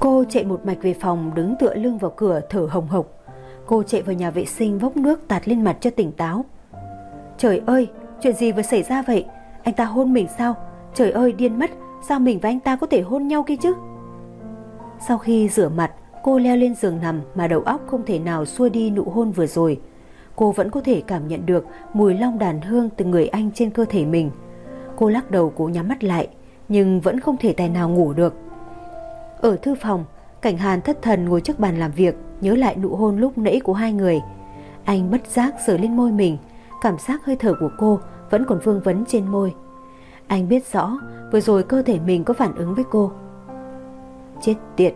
Cô chạy một mạch về phòng đứng tựa lưng vào cửa thở hồng hộc. Cô chạy vào nhà vệ sinh vốc nước tạt lên mặt cho tỉnh táo. Trời ơi, chuyện gì vừa xảy ra vậy? Anh ta hôn mình sao? Trời ơi, điên mất, sao mình và anh ta có thể hôn nhau kia chứ? Sau khi rửa mặt, cô leo lên giường nằm mà đầu óc không thể nào xua đi nụ hôn vừa rồi. Cô vẫn có thể cảm nhận được mùi long đàn hương từ người anh trên cơ thể mình. Cô lắc đầu cố nhắm mắt lại, nhưng vẫn không thể tài nào ngủ được. Ở thư phòng, Cảnh Hàn thất thần ngồi trước bàn làm việc, nhớ lại nụ hôn lúc nãy của hai người. Anh bất giác sờ lên môi mình, cảm giác hơi thở của cô vẫn còn vương vấn trên môi. Anh biết rõ vừa rồi cơ thể mình có phản ứng với cô. Chết tiệt,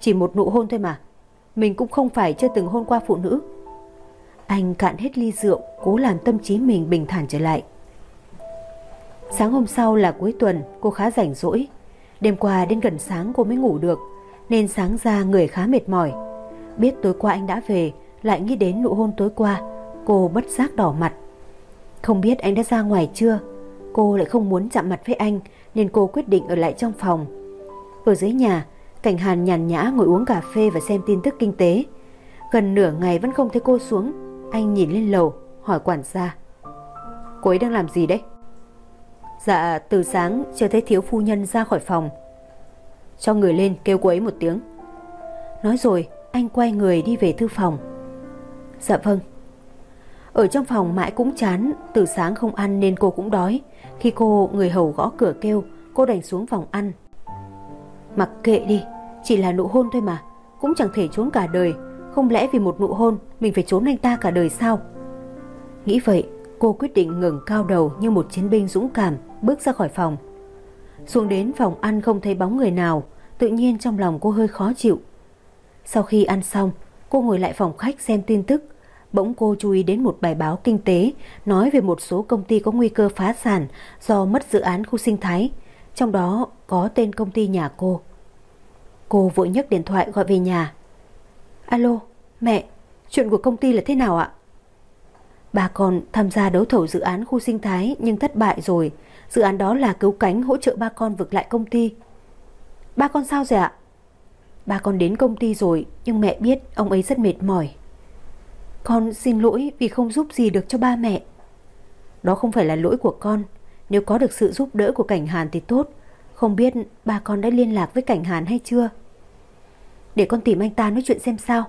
chỉ một nụ hôn thôi mà. Mình cũng không phải chưa từng hôn qua phụ nữ. Anh cạn hết ly rượu, cố làm tâm trí mình bình thản trở lại. Sáng hôm sau là cuối tuần, cô khá rảnh rỗi. Đêm qua đến gần sáng cô mới ngủ được, nên sáng ra người khá mệt mỏi. Biết tối qua anh đã về, lại nghĩ đến nụ hôn tối qua, cô bất giác đỏ mặt. Không biết anh đã ra ngoài chưa? Cô lại không muốn chạm mặt với anh, nên cô quyết định ở lại trong phòng. Ở dưới nhà, Cảnh Hàn nhàn nhã ngồi uống cà phê và xem tin tức kinh tế. Gần nửa ngày vẫn không thấy cô xuống, anh nhìn lên lầu, hỏi quản gia. Cô ấy đang làm gì đấy? Dạ, từ sáng chưa thấy thiếu phu nhân ra khỏi phòng. Cho người lên kêu cô ấy một tiếng. Nói rồi, anh quay người đi về thư phòng. Dạ vâng. Ở trong phòng mãi cũng chán, từ sáng không ăn nên cô cũng đói. Khi cô người hầu gõ cửa kêu, cô đành xuống phòng ăn. Mặc kệ đi, chỉ là nụ hôn thôi mà, cũng chẳng thể trốn cả đời. Không lẽ vì một nụ hôn mình phải trốn anh ta cả đời sao? Nghĩ vậy, cô quyết định ngừng cao đầu như một chiến binh dũng cảm bước ra khỏi phòng. Xuống đến phòng ăn không thấy bóng người nào, tự nhiên trong lòng cô hơi khó chịu. Sau khi ăn xong, cô ngồi lại phòng khách xem tin tức. Bỗng cô chú ý đến một bài báo kinh tế nói về một số công ty có nguy cơ phá sản do mất dự án khu sinh thái, trong đó có tên công ty nhà cô. Cô vội nhấc điện thoại gọi về nhà. Alo, mẹ, chuyện của công ty là thế nào ạ? Bà con tham gia đấu thầu dự án khu sinh thái nhưng thất bại rồi. Dự án đó là cứu cánh hỗ trợ ba con vực lại công ty. Ba con sao rồi ạ? Ba con đến công ty rồi nhưng mẹ biết ông ấy rất mệt mỏi. Con xin lỗi vì không giúp gì được cho ba mẹ. Đó không phải là lỗi của con. Nếu có được sự giúp đỡ của Cảnh Hàn thì tốt. Không biết ba con đã liên lạc với Cảnh Hàn hay chưa? Để con tìm anh ta nói chuyện xem sao.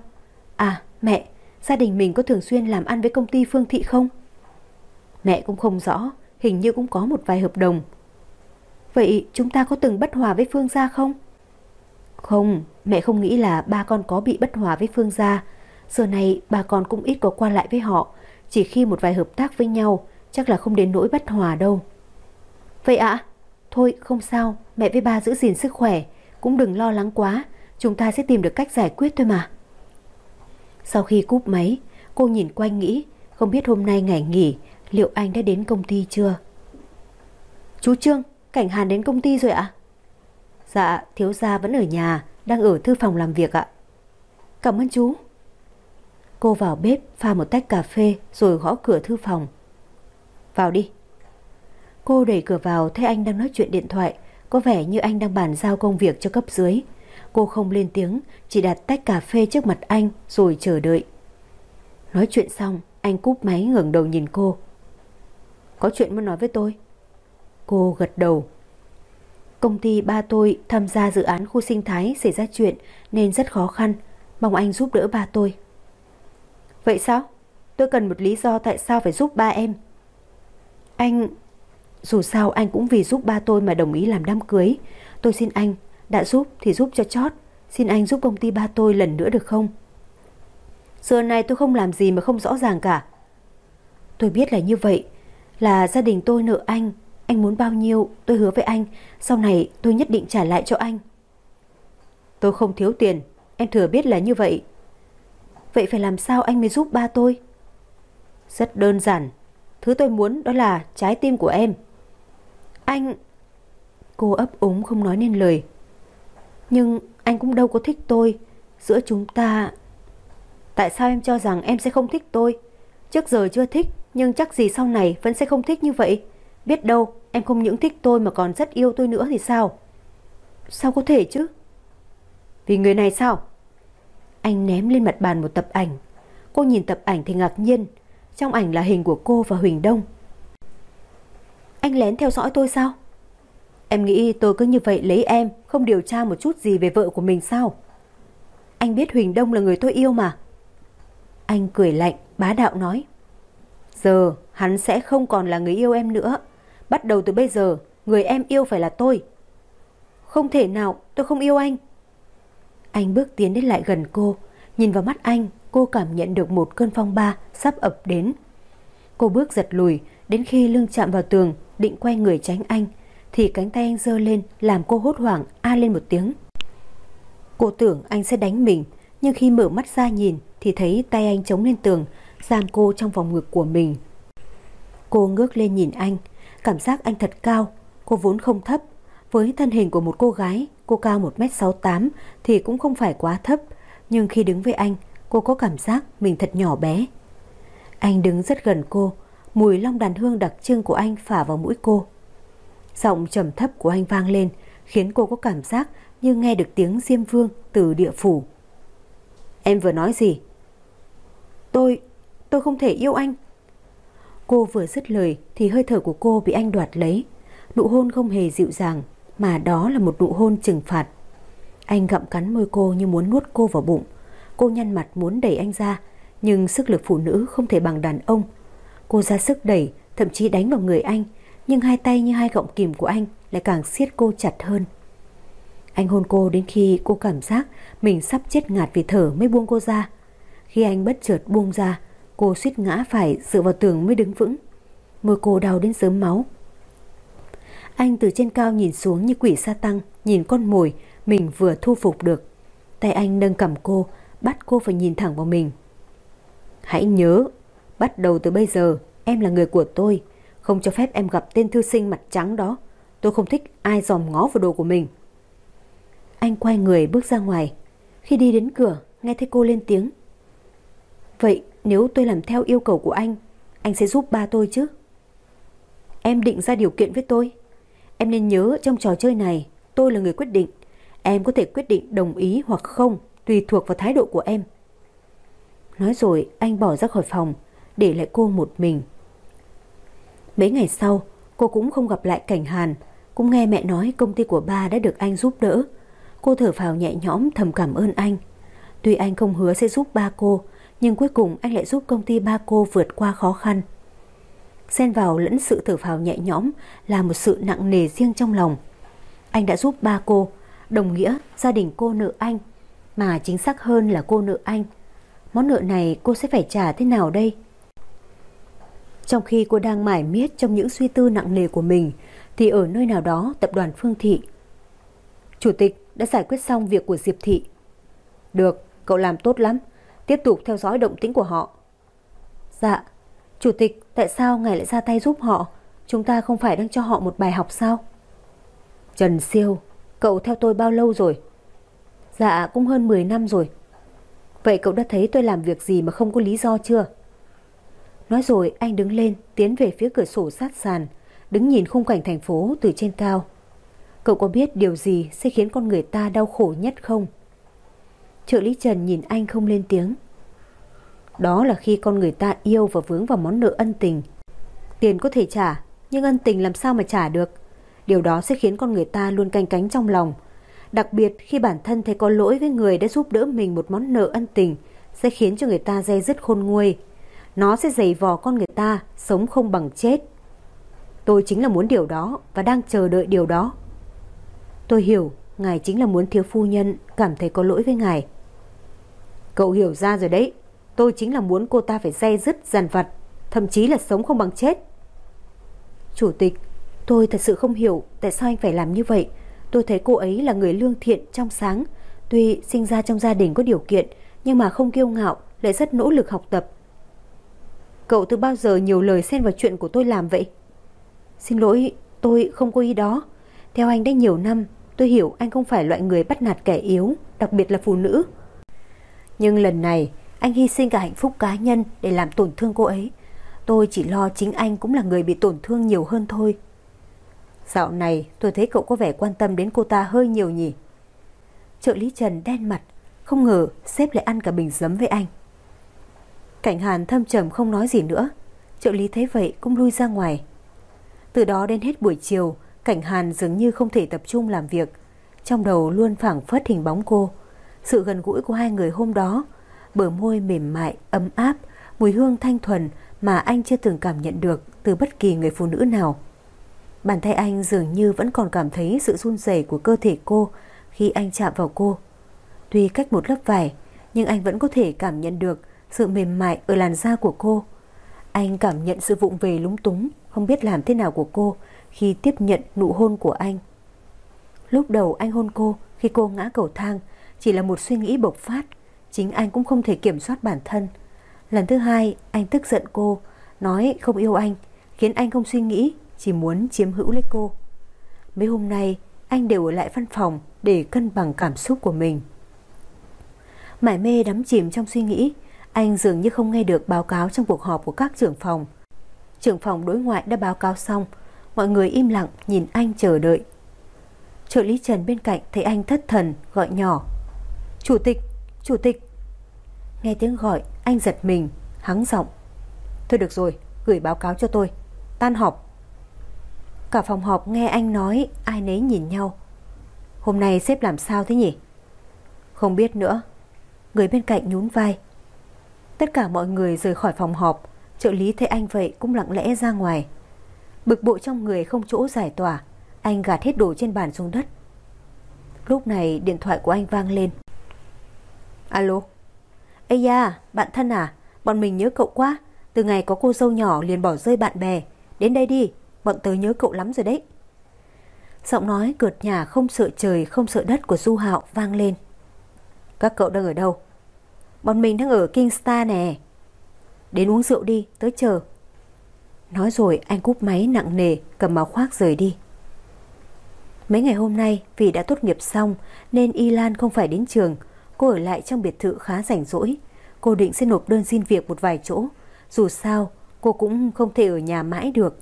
À, mẹ, gia đình mình có thường xuyên làm ăn với công ty Phương Thị không? Mẹ cũng không rõ, hình như cũng có một vài hợp đồng. Vậy chúng ta có từng bất hòa với Phương gia không? Không, mẹ không nghĩ là ba con có bị bất hòa với Phương gia. Giờ này ba con cũng ít có qua lại với họ, chỉ khi một vài hợp tác với nhau, chắc là không đến nỗi bất hòa đâu. Vậy ạ? Thôi không sao, mẹ với ba giữ gìn sức khỏe, cũng đừng lo lắng quá, chúng ta sẽ tìm được cách giải quyết thôi mà. Sau khi cúp máy, cô nhìn quanh nghĩ, không biết hôm nay ngày nghỉ, liệu anh đã đến công ty chưa? Chú Trương, Cảnh Hàn đến công ty rồi ạ? Dạ, thiếu gia vẫn ở nhà, đang ở thư phòng làm việc ạ. Cảm ơn chú. Cô vào bếp pha một tách cà phê rồi gõ cửa thư phòng. Vào đi. Cô đẩy cửa vào thấy anh đang nói chuyện điện thoại, có vẻ như anh đang bàn giao công việc cho cấp dưới. Cô không lên tiếng, chỉ đặt tách cà phê trước mặt anh rồi chờ đợi. Nói chuyện xong, anh cúp máy ngẩng đầu nhìn cô. Có chuyện muốn nói với tôi. Cô gật đầu. Công ty ba tôi tham gia dự án khu sinh thái xảy ra chuyện nên rất khó khăn. Mong anh giúp đỡ ba tôi. Vậy sao? Tôi cần một lý do tại sao phải giúp ba em. Anh... Dù sao anh cũng vì giúp ba tôi mà đồng ý làm đám cưới. Tôi xin anh, đã giúp thì giúp cho chót Xin anh giúp công ty ba tôi lần nữa được không Giờ này tôi không làm gì mà không rõ ràng cả Tôi biết là như vậy là gia đình tôi nợ anh. Anh muốn bao nhiêu, tôi hứa với anh. Sau này tôi nhất định trả lại cho anh. Tôi không thiếu tiền. Em thừa biết là như vậy. Vậy phải làm sao anh mới giúp ba tôi? Rất đơn giản. Thứ tôi muốn đó là trái tim của em. Anh Cô ấp úng không nói nên lời. Nhưng anh cũng đâu có thích tôi. Giữa chúng ta Tại sao em cho rằng em sẽ không thích tôi? Trước giờ chưa thích nhưng chắc gì sau này vẫn sẽ không thích như vậy Biết đâu em không những thích tôi Mà còn rất yêu tôi nữa thì sao Sao có thể chứ Vì người này sao? Anh ném lên mặt bàn một tập ảnh. Cô nhìn tập ảnh thì ngạc nhiên. Trong ảnh là hình của cô và Huỳnh Đông. Anh lén theo dõi tôi sao? Em nghĩ tôi cứ như vậy lấy em, không điều tra một chút gì về vợ của mình sao? Anh biết Huỳnh Đông là người tôi yêu mà. Anh cười lạnh, bá đạo nói. Giờ hắn sẽ không còn là người yêu em nữa. Bắt đầu từ bây giờ, người em yêu phải là tôi. Không thể nào, tôi không yêu anh. Anh bước tiến đến lại gần cô, nhìn vào mắt anh, cô cảm nhận được một cơn phong ba sắp ập đến. Cô bước giật lùi, đến khi lưng chạm vào tường, định quay người tránh anh, thì cánh tay anh giơ lên làm cô hốt hoảng a lên một tiếng. Cô tưởng anh sẽ đánh mình, nhưng khi mở mắt ra nhìn thì thấy tay anh chống lên tường, giam cô trong vòng ngực của mình. Cô ngước lên nhìn anh, cảm giác anh thật cao, cô vốn không thấp. Với thân hình của một cô gái, cô cao 1m68 thì cũng không phải quá thấp, nhưng khi đứng với anh, cô có cảm giác mình thật nhỏ bé. Anh đứng rất gần cô, mùi long đàn hương đặc trưng của anh phả vào mũi cô. Giọng trầm thấp của anh vang lên, khiến cô có cảm giác như nghe được tiếng Diêm Vương từ địa phủ. Em vừa nói gì? Tôi, tôi không thể yêu anh. Cô vừa dứt lời thì hơi thở của cô bị anh đoạt lấy. Nụ hôn không hề dịu dàng, mà đó là một nụ hôn trừng phạt. Anh gặm cắn môi cô như muốn nuốt cô vào bụng. Cô nhăn mặt muốn đẩy anh ra, nhưng sức lực phụ nữ không thể bằng đàn ông. Cô ra sức đẩy, thậm chí đánh vào người anh, nhưng hai tay như hai gọng kìm của anh lại càng siết cô chặt hơn. Anh hôn cô đến khi cô cảm giác mình sắp chết ngạt vì thở mới buông cô ra. Khi anh bất chợt buông ra, cô suýt ngã phải dựa vào tường mới đứng vững. Môi cô đau đến sớm máu. Anh từ trên cao nhìn xuống như quỷ sa tăng, nhìn con mồi mình vừa thu phục được. Tay anh nâng cầm cô, bắt cô phải nhìn thẳng vào mình. Hãy nhớ, bắt đầu từ bây giờ, em là người của tôi, không cho phép em gặp tên thư sinh mặt trắng đó. Tôi không thích ai dòm ngó vào đồ của mình. Anh quay người bước ra ngoài. Khi đi đến cửa, nghe thấy cô lên tiếng. Vậy nếu tôi làm theo yêu cầu của anh, anh sẽ giúp ba tôi chứ? Em định ra điều kiện với tôi. Em nên nhớ trong trò chơi này, tôi là người quyết định. Em có thể quyết định đồng ý hoặc không, tùy thuộc vào thái độ của em. Nói rồi anh bỏ ra khỏi phòng, để lại cô một mình. Mấy ngày sau, cô cũng không gặp lại Cảnh Hàn, cũng nghe mẹ nói công ty của ba đã được anh giúp đỡ. Cô thở phào nhẹ nhõm thầm cảm ơn anh. Tuy anh không hứa sẽ giúp ba cô, nhưng cuối cùng anh lại giúp công ty ba cô vượt qua khó khăn. Xen vào lẫn sự thở phào nhẹ nhõm là một sự nặng nề riêng trong lòng. Anh đã giúp ba cô, đồng nghĩa gia đình cô nợ anh, mà chính xác hơn là cô nợ anh. Món nợ này cô sẽ phải trả thế nào đây? Trong khi cô đang mải miết trong những suy tư nặng nề của mình, thì ở nơi nào đó tập đoàn Phương Thị. Chủ tịch đã giải quyết xong việc của Diệp Thị. Được, cậu làm tốt lắm. Tiếp tục theo dõi động tĩnh của họ. Dạ, Chủ tịch, tại sao ngài lại ra tay giúp họ? Chúng ta không phải đang cho họ một bài học sao? Trần Siêu, cậu theo tôi bao lâu rồi? Dạ, cũng hơn 10 năm rồi. Vậy cậu đã thấy tôi làm việc gì mà không có lý do chưa? Nói rồi anh đứng lên tiến về phía cửa sổ sát sàn, đứng nhìn khung cảnh thành phố từ trên cao. Cậu có biết điều gì sẽ khiến con người ta đau khổ nhất không? Trợ lý Trần nhìn anh không lên tiếng. Đó là khi con người ta yêu và vướng vào món nợ ân tình. Tiền có thể trả, nhưng ân tình làm sao mà trả được? Điều đó sẽ khiến con người ta luôn canh cánh trong lòng. Đặc biệt khi bản thân thấy có lỗi với người đã giúp đỡ mình một món nợ ân tình sẽ khiến cho người ta dây dứt khôn nguôi. Nó sẽ dày vò con người ta, sống không bằng chết. Tôi chính là muốn điều đó và đang chờ đợi điều đó. Tôi hiểu, ngài chính là muốn thiếu phu nhân cảm thấy có lỗi với ngài. Cậu hiểu ra rồi đấy, tôi chính là muốn cô ta phải dây dứt, dằn vặt, thậm chí là sống không bằng chết. Chủ tịch, tôi thật sự không hiểu tại sao anh phải làm như vậy. Tôi thấy cô ấy là người lương thiện, trong sáng. Tuy sinh ra trong gia đình có điều kiện, nhưng mà không kiêu ngạo, lại rất nỗ lực học tập. Cậu từ bao giờ nhiều lời xen vào chuyện của tôi làm vậy? Xin lỗi, tôi không có ý đó. Theo anh đã nhiều năm, tôi hiểu anh không phải loại người bắt nạt kẻ yếu, đặc biệt là phụ nữ. Nhưng lần này, anh hy sinh cả hạnh phúc cá nhân để làm tổn thương cô ấy. Tôi chỉ lo chính anh cũng là người bị tổn thương nhiều hơn thôi. Dạo này tôi thấy cậu có vẻ quan tâm đến cô ta hơi nhiều nhỉ. Trợ lý Trần đen mặt, không ngờ sếp lại ăn cả bình giấm với anh. Cảnh Hàn thâm trầm không nói gì nữa. Trợ lý thấy vậy cũng lui ra ngoài. Từ đó đến hết buổi chiều, Cảnh Hàn dường như không thể tập trung làm việc. Trong đầu luôn phảng phất hình bóng cô. Sự gần gũi của hai người hôm đó, bờ môi mềm mại, ấm áp, mùi hương thanh thuần mà anh chưa từng cảm nhận được từ bất kỳ người phụ nữ nào. Bàn tay anh dường như vẫn còn cảm thấy sự run rẩy của cơ thể cô khi anh chạm vào cô. Tuy cách một lớp vải, nhưng anh vẫn có thể cảm nhận được sự mềm mại ở làn da của cô. Anh cảm nhận sự vụng về lúng túng, không biết làm thế nào của cô khi tiếp nhận nụ hôn của anh. Lúc đầu anh hôn cô khi cô ngã cầu thang chỉ là một suy nghĩ bộc phát, chính anh cũng không thể kiểm soát bản thân. Lần thứ hai, anh tức giận cô, nói không yêu anh, khiến anh không suy nghĩ, chỉ muốn chiếm hữu lấy cô. Mấy hôm nay, anh đều ở lại văn phòng để cân bằng cảm xúc của mình. Mải mê đắm chìm trong suy nghĩ, anh dường như không nghe được báo cáo trong cuộc họp của các trưởng phòng. Trưởng phòng đối ngoại đã báo cáo xong, mọi người im lặng nhìn anh chờ đợi. Trợ lý Trần bên cạnh thấy anh thất thần gọi nhỏ. Chủ tịch, chủ tịch. Nghe tiếng gọi, anh giật mình, hắng giọng. Thôi được rồi, gửi báo cáo cho tôi. Tan họp. Cả phòng họp nghe anh nói, ai nấy nhìn nhau. Hôm nay sếp làm sao thế nhỉ? Không biết nữa. Người bên cạnh nhún vai. Tất cả mọi người rời khỏi phòng họp, trợ lý thấy anh vậy cũng lặng lẽ ra ngoài. Bực bội trong người không chỗ giải tỏa, anh gạt hết đồ trên bàn xuống đất. Lúc này điện thoại của anh vang lên. Alo. Ây da, bạn thân à, bọn mình nhớ cậu quá. Từ ngày có cô dâu nhỏ liền bỏ rơi bạn bè. Đến đây đi, bọn tớ nhớ cậu lắm rồi đấy. Giọng nói cợt nhà không sợ trời không sợ đất của Du Hạo vang lên. Các cậu đang ở đâu? Bọn mình đang ở Kingstar nè. Đến uống rượu đi, tới chờ. Nói rồi anh cúp máy nặng nề, cầm áo khoác rời đi. Mấy ngày hôm nay vì đã tốt nghiệp xong nên Y Lan không phải đến trường. Cô ở lại trong biệt thự khá rảnh rỗi. Cô định sẽ nộp đơn xin việc một vài chỗ. Dù sao, cô cũng không thể ở nhà mãi được.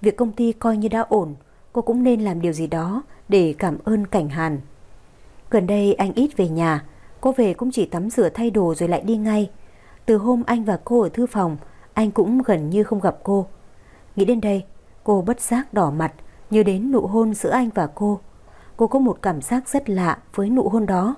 Việc công ty coi như đã ổn, cô cũng nên làm điều gì đó để cảm ơn cảnh hàn. Gần đây anh ít về nhà, cô về cũng chỉ tắm rửa thay đồ rồi lại đi ngay. Từ hôm anh và cô ở thư phòng, anh cũng gần như không gặp cô. Nghĩ đến đây, cô bất giác đỏ mặt, nhớ đến nụ hôn giữa anh và cô. Cô có một cảm giác rất lạ với nụ hôn đó.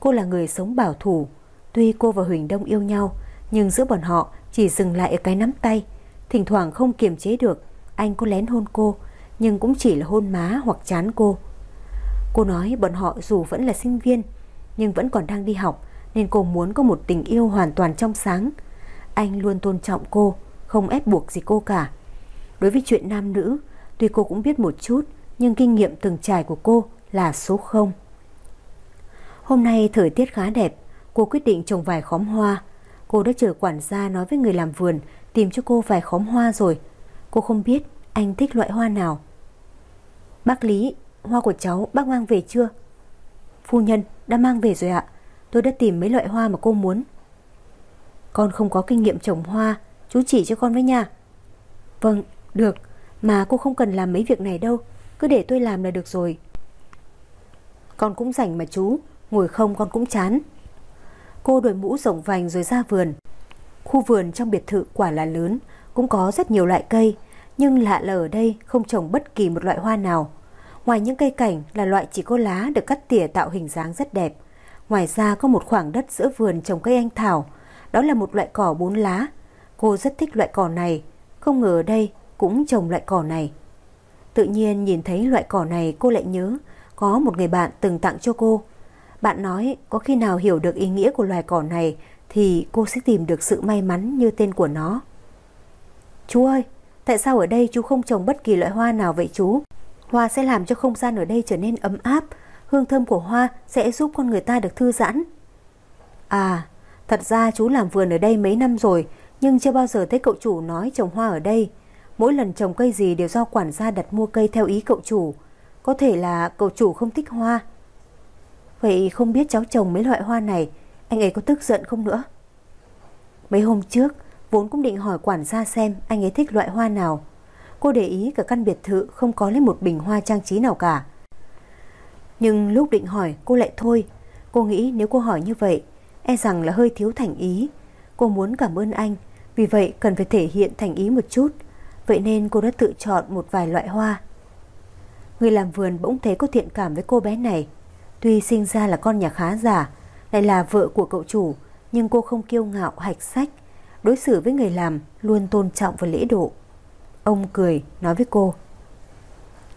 Cô là người sống bảo thủ. Tuy cô và Huỳnh Đông yêu nhau, nhưng giữa bọn họ chỉ dừng lại ở cái nắm tay. Thỉnh thoảng không kiềm chế được, anh có lén hôn cô, nhưng cũng chỉ là hôn má hoặc chán cô. Cô nói bọn họ dù vẫn là sinh viên, nhưng vẫn còn đang đi học, nên cô muốn có một tình yêu hoàn toàn trong sáng. Anh luôn tôn trọng cô, không ép buộc gì cô cả. Đối với chuyện nam nữ, tuy cô cũng biết một chút, nhưng kinh nghiệm từng trải của cô là số 0. Hôm nay thời tiết khá đẹp, cô quyết định trồng vài khóm hoa. Cô đã chờ quản gia nói với người làm vườn tìm cho cô vài khóm hoa rồi. Cô không biết anh thích loại hoa nào. Bác Lý, hoa của cháu bác mang về chưa? Phu nhân đã mang về rồi ạ. Tôi đã tìm mấy loại hoa mà cô muốn. Con không có kinh nghiệm trồng hoa, chú chỉ cho con với nha. Vâng, được, mà cô không cần làm mấy việc này đâu, cứ để tôi làm là được rồi. Con cũng rảnh mà chú, ngồi không con cũng chán. Cô đội mũ rộng vành rồi ra vườn. Khu vườn trong biệt thự quả là lớn, cũng có rất nhiều loại cây, nhưng lạ là ở đây không trồng bất kỳ một loại hoa nào. Ngoài những cây cảnh là loại chỉ có lá được cắt tỉa tạo hình dáng rất đẹp. Ngoài ra có một khoảng đất giữa vườn trồng cây anh thảo, đó là một loại cỏ bốn lá. Cô rất thích loại cỏ này, không ngờ ở đây cũng trồng loại cỏ này. Tự nhiên nhìn thấy loại cỏ này cô lại nhớ có một người bạn từng tặng cho cô. Bạn nói có khi nào hiểu được ý nghĩa của loài cỏ này thì cô sẽ tìm được sự may mắn như tên của nó. Chú ơi, tại sao ở đây chú không trồng bất kỳ loại hoa nào vậy chú? Hoa sẽ làm cho không gian ở đây trở nên ấm áp, hương thơm của hoa sẽ giúp con người ta được thư giãn. À, thật ra chú làm vườn ở đây mấy năm rồi, nhưng chưa bao giờ thấy cậu chủ nói trồng hoa ở đây. Mỗi lần trồng cây gì đều do quản gia đặt mua cây theo ý cậu chủ. Có thể là cậu chủ không thích hoa. Vậy không biết cháu trồng mấy loại hoa này, anh ấy có tức giận không nữa? Mấy hôm trước, vốn cũng định hỏi quản gia xem anh ấy thích loại hoa nào. Cô để ý cả căn biệt thự không có lấy một bình hoa trang trí nào cả. Nhưng lúc định hỏi cô lại thôi Cô nghĩ nếu cô hỏi như vậy E rằng là hơi thiếu thành ý Cô muốn cảm ơn anh Vì vậy cần phải thể hiện thành ý một chút Vậy nên cô đã tự chọn một vài loại hoa Người làm vườn bỗng thấy có thiện cảm với cô bé này Tuy sinh ra là con nhà khá giả Lại là vợ của cậu chủ, Nhưng cô không kiêu ngạo, hạch sách. Đối xử với người làm Luôn tôn trọng và lễ độ. Ông cười, nói với cô,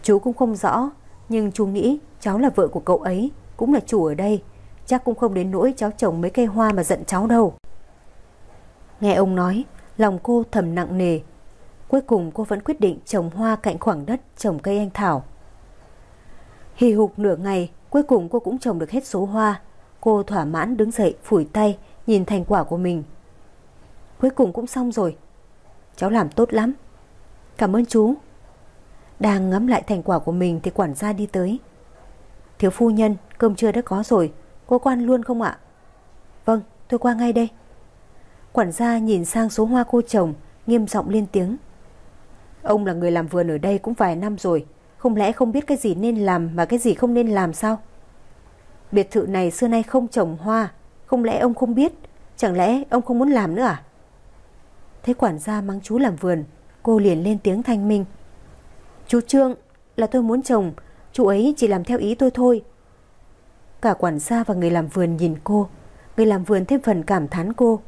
Chú cũng không rõ, Nhưng chú nghĩ cháu là vợ của cậu ấy, Cũng là chủ ở đây. Chắc cũng không đến nỗi cháu trồng mấy cây hoa mà giận cháu đâu. Nghe ông nói, Lòng cô thầm nặng nề. Cuối cùng cô vẫn quyết định trồng hoa cạnh khoảng đất trồng cây anh thảo. Hì hục nửa ngày Cuối cùng cô cũng trồng được hết số hoa. Cô thỏa mãn đứng dậy, phủi tay, Nhìn thành quả của mình. Cuối cùng cũng xong rồi. Cháu làm tốt lắm. Cảm ơn chú. Đang ngắm lại thành quả của mình Thì quản gia đi tới. Thiếu phu nhân, cơm trưa đã có rồi. Cô quan luôn không ạ? Vâng tôi qua ngay đây. Quản gia nhìn sang số hoa cô trồng, Nghiêm giọng lên tiếng. Ông là người làm vườn ở đây cũng vài năm rồi. Không lẽ không biết cái gì nên làm Mà cái gì không nên làm sao? Biệt thự này xưa nay không trồng hoa, Không lẽ ông không biết? Chẳng lẽ ông không muốn làm nữa à? Thấy quản gia mang chú làm vườn, Cô liền lên tiếng thanh minh. Chú Trương, là tôi muốn trồng, Chú ấy chỉ làm theo ý tôi thôi. Cả quản gia và người làm vườn nhìn cô, Người làm vườn thêm phần cảm thán cô.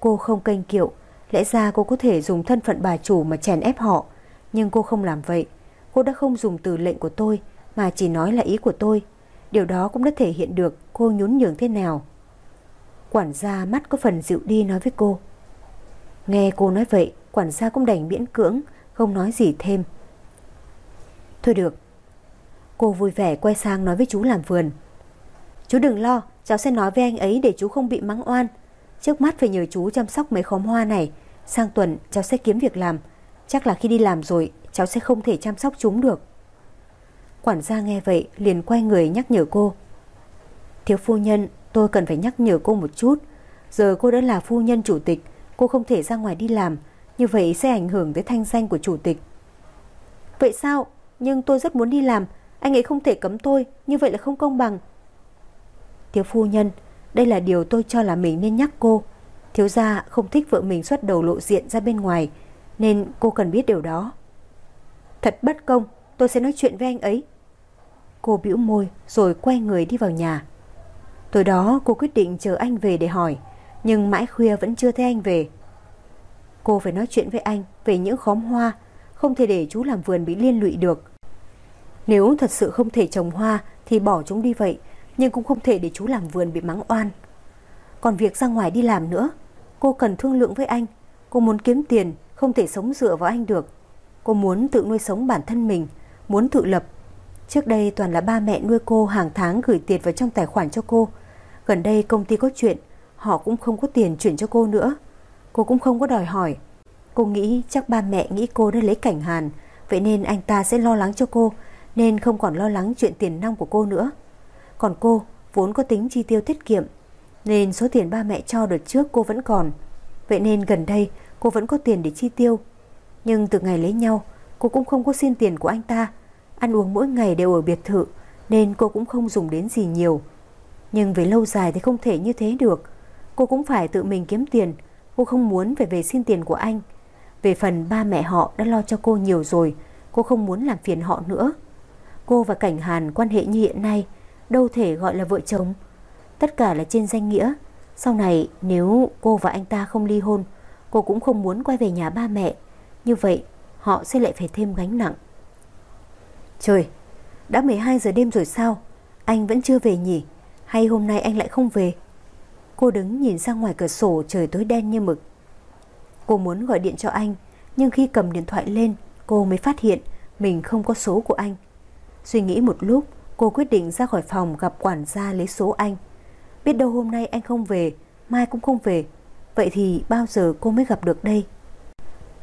Cô không kênh kiệu, Lẽ ra cô có thể dùng thân phận bà chủ mà chèn ép họ, Nhưng cô không làm vậy. Cô đã không dùng từ lệnh của tôi, Mà chỉ nói là ý của tôi. Điều đó cũng đã thể hiện được cô nhún nhường thế nào. Quản gia mắt có phần dịu đi nói với cô. Nghe cô nói vậy, Quản gia cũng đành miễn cưỡng, Không nói gì thêm. Thôi được. Cô vui vẻ quay sang nói với chú làm vườn. Chú đừng lo, Cháu sẽ nói với anh ấy để chú không bị mắng oan. Trước mắt phải nhờ chú chăm sóc mấy khóm hoa này. Sang tuần, cháu sẽ kiếm việc làm. Chắc là khi đi làm rồi Cháu sẽ không thể chăm sóc chúng được. Quản gia nghe vậy liền quay người nhắc nhở cô. Thiếu phu nhân, Tôi cần phải nhắc nhở cô một chút. Giờ cô đã là phu nhân chủ tịch, Cô không thể ra ngoài đi làm. Như vậy sẽ ảnh hưởng tới thanh danh của chủ tịch. Vậy sao? Nhưng tôi rất muốn đi làm. Anh ấy không thể cấm tôi, Như vậy là không công bằng. Thiếu phu nhân, Đây là điều tôi cho là mình nên nhắc cô. Thiếu gia không thích vợ mình xuất đầu lộ diện ra bên ngoài, Nên cô cần biết điều đó. Thật bất công, Tôi sẽ nói chuyện với anh ấy. Cô bĩu môi rồi quay người đi vào nhà. Tối đó cô quyết định chờ anh về để hỏi, Nhưng mãi khuya vẫn chưa thấy anh về. Cô phải nói chuyện với anh Về những khóm hoa, Không thể để chú làm vườn bị liên lụy được. Nếu thật sự không thể trồng hoa Thì bỏ chúng đi vậy, Nhưng cũng không thể để chú làm vườn bị mắng oan. Còn việc ra ngoài đi làm nữa, Cô cần thương lượng với anh, Cô muốn kiếm tiền, Không thể sống dựa vào anh được. Cô muốn tự nuôi sống bản thân mình, Muốn tự lập. Trước đây toàn là ba mẹ nuôi cô hàng tháng gửi tiền vào trong tài khoản cho cô. Gần đây công ty có chuyện, Họ cũng không có tiền chuyển cho cô nữa. Cô cũng không có đòi hỏi. Cô nghĩ chắc ba mẹ nghĩ cô đã lấy cảnh hàn, Vậy nên anh ta sẽ lo lắng cho cô, Nên không còn lo lắng chuyện tiền nong của cô nữa. Còn cô, vốn có tính chi tiêu tiết kiệm, Nên số tiền ba mẹ cho đợt trước cô vẫn còn. Vậy nên gần đây, cô vẫn có tiền để chi tiêu. Nhưng từ ngày lấy nhau, Cô cũng không có xin tiền của anh ta. Ăn uống mỗi ngày đều ở biệt thự, Nên cô cũng không dùng đến gì nhiều. Nhưng về lâu dài thì không thể như thế được. Cô cũng phải tự mình kiếm tiền, Cô không muốn phải về xin tiền của anh. Về phần ba mẹ họ đã lo cho cô nhiều rồi, Cô không muốn làm phiền họ nữa. Cô và Cảnh Hàn quan hệ như hiện nay, Đâu thể gọi là vợ chồng. Tất cả là trên danh nghĩa. Sau này, nếu cô và anh ta không ly hôn, Cô cũng không muốn quay về nhà ba mẹ. Như vậy họ sẽ lại phải thêm gánh nặng Trời, đã 12 giờ đêm rồi sao? Anh vẫn chưa về nhỉ? Hay hôm nay anh lại không về? Cô đứng nhìn ra ngoài cửa sổ trời tối đen như mực. Cô muốn gọi điện cho anh, nhưng khi cầm điện thoại lên, cô mới phát hiện mình không có số của anh. Suy nghĩ một lúc, cô quyết định ra khỏi phòng gặp quản gia lấy số anh. Biết đâu hôm nay anh không về, mai cũng không về. Vậy thì bao giờ cô mới gặp được đây?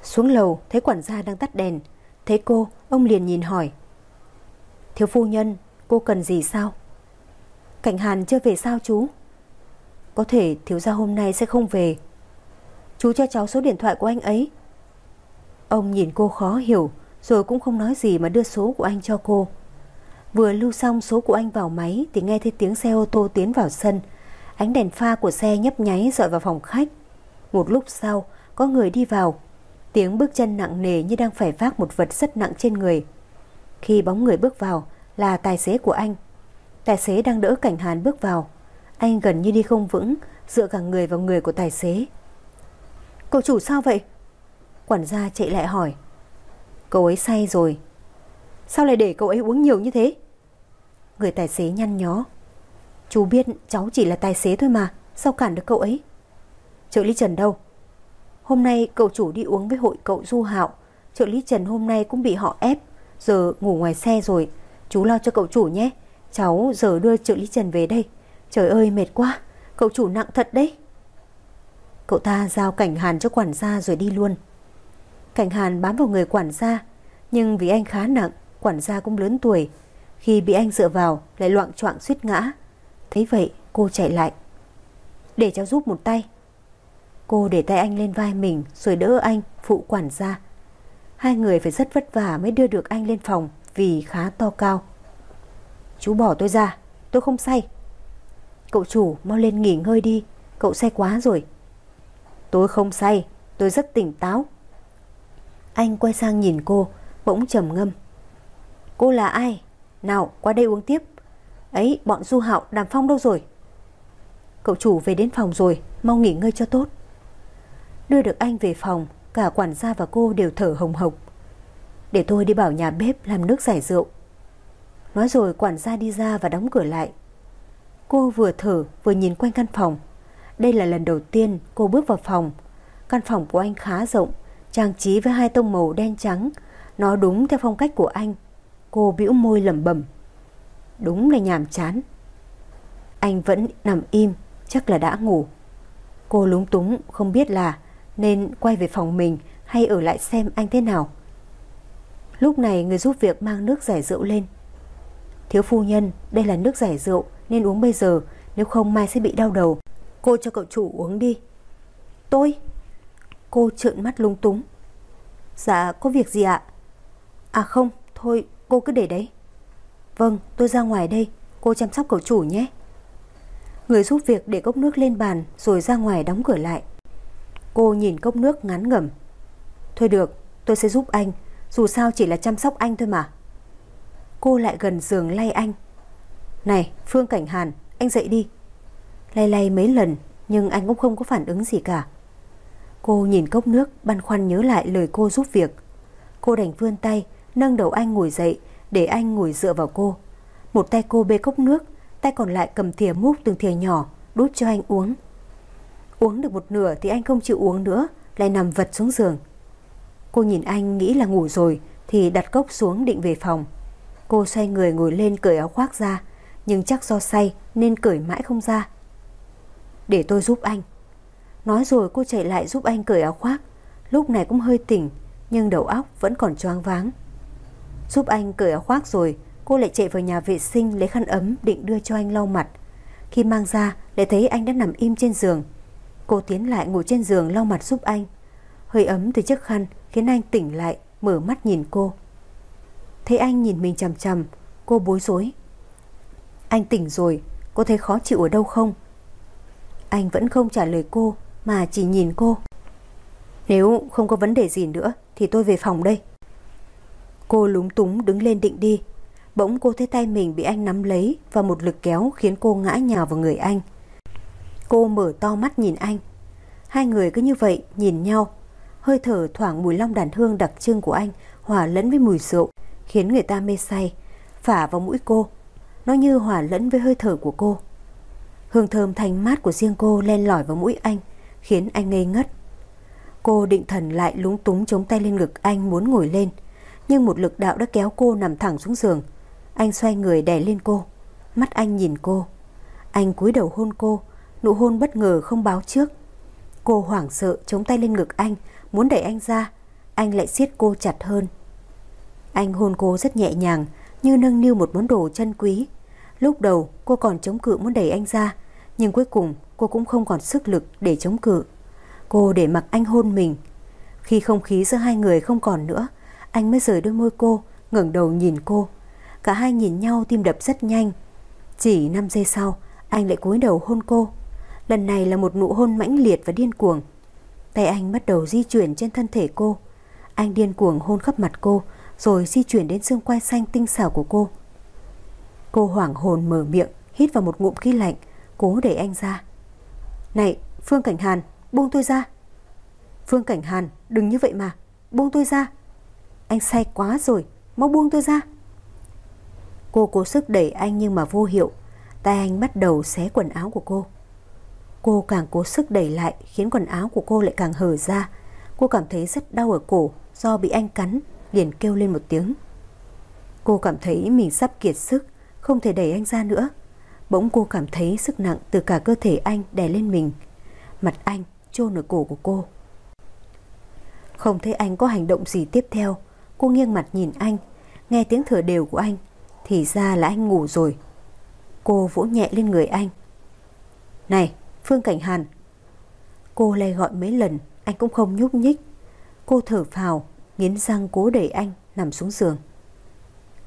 Xuống lầu, thấy quản gia đang tắt đèn. Thấy cô, ông liền nhìn hỏi. Thiếu phu nhân, cô cần gì sao? Cảnh Hàn chưa về sao chú? Có thể thiếu gia hôm nay sẽ không về. Chú cho cháu số điện thoại của anh ấy. Ông nhìn cô khó hiểu, rồi cũng không nói gì mà đưa số của anh cho cô. Vừa lưu xong số của anh vào máy thì nghe thấy tiếng xe ô tô tiến vào sân. Ánh đèn pha của xe nhấp nháy dọi vào phòng khách. Một lúc sau, có người đi vào. Tiếng bước chân nặng nề như đang phải vác một vật rất nặng trên người. Khi bóng người bước vào là tài xế của anh. Tài xế đang đỡ cảnh hàn bước vào. Anh gần như đi không vững, dựa cả người vào người của tài xế. Cậu chủ sao vậy? Quản gia chạy lại hỏi. Cậu ấy say rồi. Sao lại để cậu ấy uống nhiều như thế? Người tài xế nhăn nhó. Chú biết cháu chỉ là tài xế thôi mà, sao cản được cậu ấy? Trợ lý Trần đâu? Hôm nay cậu chủ đi uống với hội cậu Du Hạo. Trợ lý Trần hôm nay cũng bị họ ép, giờ ngủ ngoài xe rồi. Chú lo cho cậu chủ nhé. Cháu giờ đưa trợ lý Trần về đây. Trời ơi mệt quá, cậu chủ nặng thật đấy. Cậu ta giao cảnh hàn cho quản gia rồi đi luôn. Cảnh hàn bám vào người quản gia, nhưng vì anh khá nặng, quản gia cũng lớn tuổi. Khi bị anh dựa vào, lại loạn choạng suýt ngã. Thấy vậy, cô chạy lại. Để cháu giúp một tay. Cô để tay anh lên vai mình rồi đỡ anh, phụ quản gia. Hai người phải rất vất vả mới đưa được anh lên phòng vì khá to cao. Chú bỏ tôi ra, tôi không say. Cậu chủ mau lên nghỉ ngơi đi, cậu say quá rồi. Tôi không say, tôi rất tỉnh táo. Anh quay sang nhìn cô, bỗng trầm ngâm. Cô là ai? Nào, qua đây uống tiếp. Ấy, bọn du hạo đàm phong đâu rồi? Cậu chủ về đến phòng rồi, mau nghỉ ngơi cho tốt. Đưa được anh về phòng, cả quản gia và cô đều thở hồng hộc. Để tôi đi bảo nhà bếp làm nước giải rượu. Nói rồi quản gia đi ra và đóng cửa lại. Cô vừa thở vừa nhìn quanh căn phòng. Đây là lần đầu tiên cô bước vào phòng. Căn phòng của anh khá rộng, trang trí với hai tông màu đen trắng. Nó đúng theo phong cách của anh. Cô bĩu môi lẩm bẩm. Đúng là nhàm chán. Anh vẫn nằm im, chắc là đã ngủ. Cô lúng túng không biết là nên quay về phòng mình hay ở lại xem anh thế nào. Lúc này người giúp việc mang nước giải rượu lên. Thiếu phu nhân, đây là nước giải rượu nên uống bây giờ, nếu không mai sẽ bị đau đầu. Cô cho cậu chủ uống đi. Tôi? Cô trợn mắt lung túng. Dạ, có việc gì ạ? À không, thôi, cô cứ để đấy. Vâng, tôi ra ngoài đây, cô chăm sóc cậu chủ nhé. Người giúp việc để cốc nước lên bàn rồi ra ngoài đóng cửa lại. Cô nhìn cốc nước ngắn ngẩm. Thôi được, tôi sẽ giúp anh, dù sao chỉ là chăm sóc anh thôi mà. Cô lại gần giường lay anh. Này, Phương Cảnh Hàn, anh dậy đi. Lay lay mấy lần, nhưng anh cũng không có phản ứng gì cả. Cô nhìn cốc nước, băn khoăn nhớ lại lời cô giúp việc. Cô đành vươn tay, nâng đầu anh ngồi dậy, để anh ngồi dựa vào cô. Một tay cô bê cốc nước, tay còn lại cầm thìa múc từng thìa nhỏ, đút cho anh uống. Uống được một nửa thì anh không chịu uống nữa, lại nằm vật xuống giường. Cô nhìn anh nghĩ là ngủ rồi thì đặt cốc xuống định về phòng. Cô xoay người ngồi lên cởi áo khoác ra, nhưng chắc do say nên cởi mãi không ra. Để tôi giúp anh. Nói rồi cô chạy lại giúp anh cởi áo khoác, lúc này cũng hơi tỉnh, nhưng đầu óc vẫn còn choáng váng. Giúp anh cởi áo khoác rồi, cô lại chạy vào nhà vệ sinh lấy khăn ấm định đưa cho anh lau mặt. Khi mang ra, lại thấy anh đã nằm im trên giường. Cô tiến lại ngồi trên giường lau mặt giúp anh. Hơi ấm từ chiếc khăn khiến anh tỉnh lại, mở mắt nhìn cô. Thấy anh nhìn mình chằm chằm, cô bối rối. Anh tỉnh rồi, cô thấy khó chịu ở đâu không? Anh vẫn không trả lời cô mà chỉ nhìn cô. Nếu không có vấn đề gì nữa thì tôi về phòng đây. Cô lúng túng đứng lên định đi. Bỗng cô thấy tay mình bị anh nắm lấy và một lực kéo khiến cô ngã nhào vào người anh. Cô mở to mắt nhìn anh. Hai người cứ như vậy nhìn nhau. Hơi thở thoảng mùi long đàn hương đặc trưng của anh hòa lẫn với mùi rượu khiến người ta mê say, phả vào mũi cô. Nó như hòa lẫn với hơi thở của cô. Hương thơm thanh mát của riêng cô len lỏi vào mũi anh, khiến anh ngây ngất. Cô định thần lại lúng túng chống tay lên ngực anh muốn ngồi lên, nhưng một lực đạo đã kéo cô nằm thẳng xuống giường. Anh xoay người đè lên cô, mắt anh nhìn cô. Anh cúi đầu hôn cô, nụ hôn bất ngờ không báo trước. Cô hoảng sợ chống tay lên ngực anh, muốn đẩy anh ra, anh lại siết cô chặt hơn. Anh hôn cô rất nhẹ nhàng, như nâng niu một món đồ chân quý. Lúc đầu cô còn chống cự muốn đẩy anh ra, nhưng cuối cùng cô cũng không còn sức lực để chống cự. Cô để mặc anh hôn mình. Khi không khí giữa hai người không còn nữa, anh mới rời đôi môi cô, ngẩng đầu nhìn cô. Cả hai nhìn nhau tim đập rất nhanh. Chỉ 5 giây sau, anh lại cúi đầu hôn cô. Lần này là một nụ hôn mãnh liệt và điên cuồng. Tay anh bắt đầu di chuyển trên thân thể cô. Anh điên cuồng hôn khắp mặt cô, rồi di chuyển đến xương quai xanh tinh xảo của cô. Cô hoảng hồn mở miệng, hít vào một ngụm khí lạnh, cố đẩy anh ra. Này, Phương Cảnh Hàn, buông tôi ra. Phương Cảnh Hàn, đừng như vậy mà, buông tôi ra. Anh say quá rồi, mau buông tôi ra. Cô cố sức đẩy anh nhưng mà vô hiệu, tay anh bắt đầu xé quần áo của cô. Cô càng cố sức đẩy lại khiến quần áo của cô lại càng hở ra. Cô cảm thấy rất đau ở cổ do bị anh cắn, liền kêu lên một tiếng. Cô cảm thấy mình sắp kiệt sức, không thể đẩy anh ra nữa. Bỗng cô cảm thấy sức nặng từ cả cơ thể anh đè lên mình. Mặt anh chôn ở cổ của cô. Không thấy anh có hành động gì tiếp theo, cô nghiêng mặt nhìn anh, nghe tiếng thở đều của anh, thì ra là anh ngủ rồi. Cô vỗ nhẹ lên người anh. Này, Phương Cảnh Hàn. Cô lay gọi mấy lần, anh cũng không nhúc nhích. Cô thở phào, nghiến răng cố đẩy anh nằm xuống giường.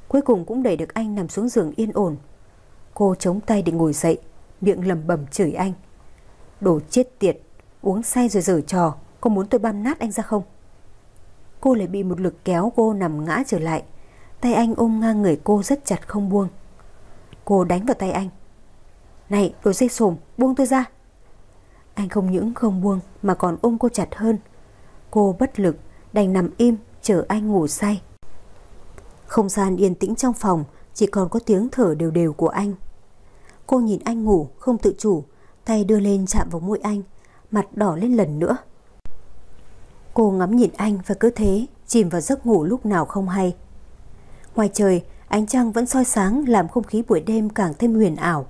Cuối cùng cũng đẩy được anh nằm xuống giường yên ổn. Cô chống tay định ngồi dậy, miệng lầm bầm chửi anh. Đồ chết tiệt, uống say rồi giở trò, có muốn tôi băm nát anh ra không? Cô lại bị một lực kéo cô nằm ngã trở lại. Tay anh ôm ngang người cô rất chặt không buông. Cô đánh vào tay anh. Này, đồ dây sồm, buông tôi ra. Anh không những không buông mà còn ôm cô chặt hơn. Cô bất lực, đành nằm im chờ anh ngủ say. Không gian yên tĩnh trong phòng, chỉ còn có tiếng thở đều đều của anh. Cô nhìn anh ngủ không tự chủ, tay đưa lên chạm vào mũi anh, mặt đỏ lên lần nữa. Cô ngắm nhìn anh và cứ thế chìm vào giấc ngủ lúc nào không hay. Ngoài trời, ánh trăng vẫn soi sáng làm không khí buổi đêm càng thêm huyền ảo.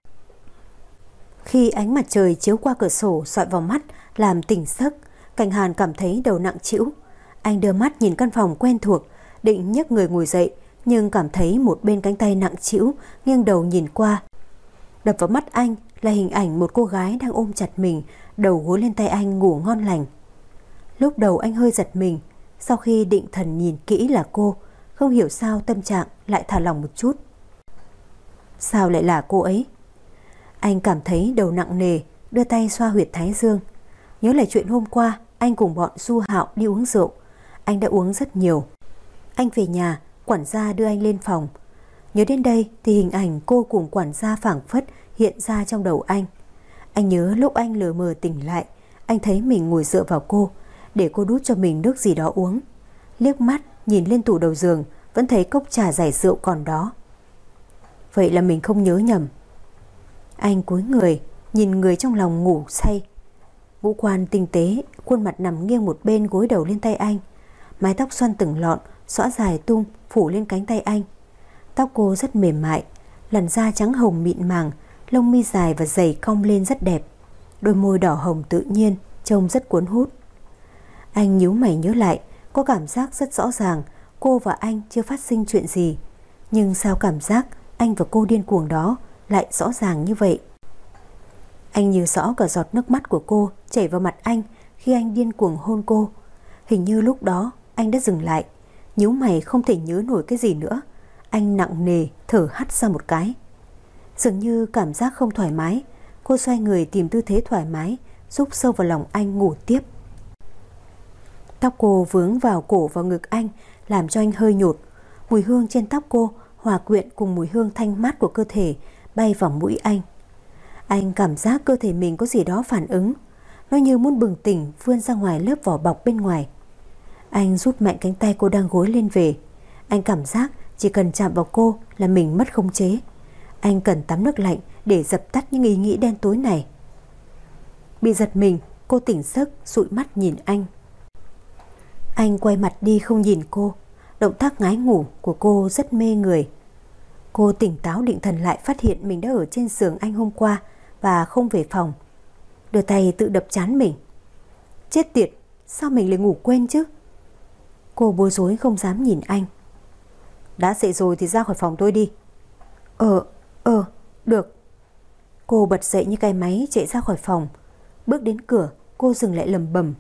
Khi ánh mặt trời chiếu qua cửa sổ soi vào mắt làm tỉnh giấc, Cảnh Hàn cảm thấy đầu nặng chịu. Anh đưa mắt nhìn căn phòng quen thuộc, định nhấc người ngồi dậy, nhưng cảm thấy một bên cánh tay nặng chịu, nghiêng đầu nhìn qua. Đập vào mắt anh là hình ảnh một cô gái đang ôm chặt mình, đầu gối lên tay anh ngủ ngon lành. Lúc đầu anh hơi giật mình, sau khi định thần nhìn kỹ là cô, không hiểu sao tâm trạng lại thả lỏng một chút. Sao lại là cô ấy? Anh cảm thấy đầu nặng nề, đưa tay xoa huyệt thái dương. Nhớ lại chuyện hôm qua, anh cùng bọn Du Hạo đi uống rượu. Anh đã uống rất nhiều. Anh về nhà, quản gia đưa anh lên phòng. Nhớ đến đây thì hình ảnh cô cùng quản gia phảng phất hiện ra trong đầu anh. Anh nhớ lúc anh lờ mờ tỉnh lại, anh thấy mình ngồi dựa vào cô, để cô đút cho mình nước gì đó uống. Liếc mắt nhìn lên tủ đầu giường, vẫn thấy cốc trà giải rượu còn đó. Vậy là mình không nhớ nhầm. Anh cúi người, nhìn người trong lòng ngủ say. Ngũ quan tinh tế, khuôn mặt nằm nghiêng một bên gối đầu lên tay anh. Mái tóc xoăn từng lọn, xõa dài tung, phủ lên cánh tay anh. Tóc cô rất mềm mại, làn da trắng hồng mịn màng, lông mi dài và dày cong lên rất đẹp. Đôi môi đỏ hồng tự nhiên, trông rất cuốn hút. Anh nhíu mày nhớ lại, có cảm giác rất rõ ràng cô và anh chưa phát sinh chuyện gì. Nhưng sao cảm giác anh và cô điên cuồng đó lại rõ ràng như vậy? Anh như rõ cả giọt nước mắt của cô chảy vào mặt anh khi anh điên cuồng hôn cô. Hình như lúc đó anh đã dừng lại, nhíu mày không thể nhớ nổi cái gì nữa. Anh nặng nề thở hắt ra một cái. Dường như cảm giác không thoải mái, cô xoay người tìm tư thế thoải mái, giúp sâu vào lòng anh ngủ tiếp. Tóc cô vướng vào cổ và ngực anh làm cho anh hơi nhột. Mùi hương trên tóc cô hòa quyện cùng mùi hương thanh mát của cơ thể bay vào mũi anh. Anh cảm giác cơ thể mình có gì đó phản ứng. Nó như muốn bừng tỉnh vươn ra ngoài lớp vỏ bọc bên ngoài. Anh rút mạnh cánh tay cô đang gối lên về. Anh cảm giác chỉ cần chạm vào cô là mình mất khống chế. Anh cần tắm nước lạnh để dập tắt những ý nghĩ đen tối này. Bị giật mình, cô tỉnh giấc, dụi mắt nhìn anh. Anh quay mặt đi không nhìn cô. Động tác ngái ngủ của cô rất mê người. Cô tỉnh táo định thần lại phát hiện mình đã ở trên giường anh hôm qua và không về phòng. Đưa tay tự đập chán mình. Chết tiệt, sao mình lại ngủ quên chứ? Cô bối rối không dám nhìn anh. Đã dậy rồi thì ra khỏi phòng tôi đi. Ờ, ờ, được. Cô bật dậy như cái máy chạy ra khỏi phòng. Bước đến cửa, cô dừng lại lầm bầm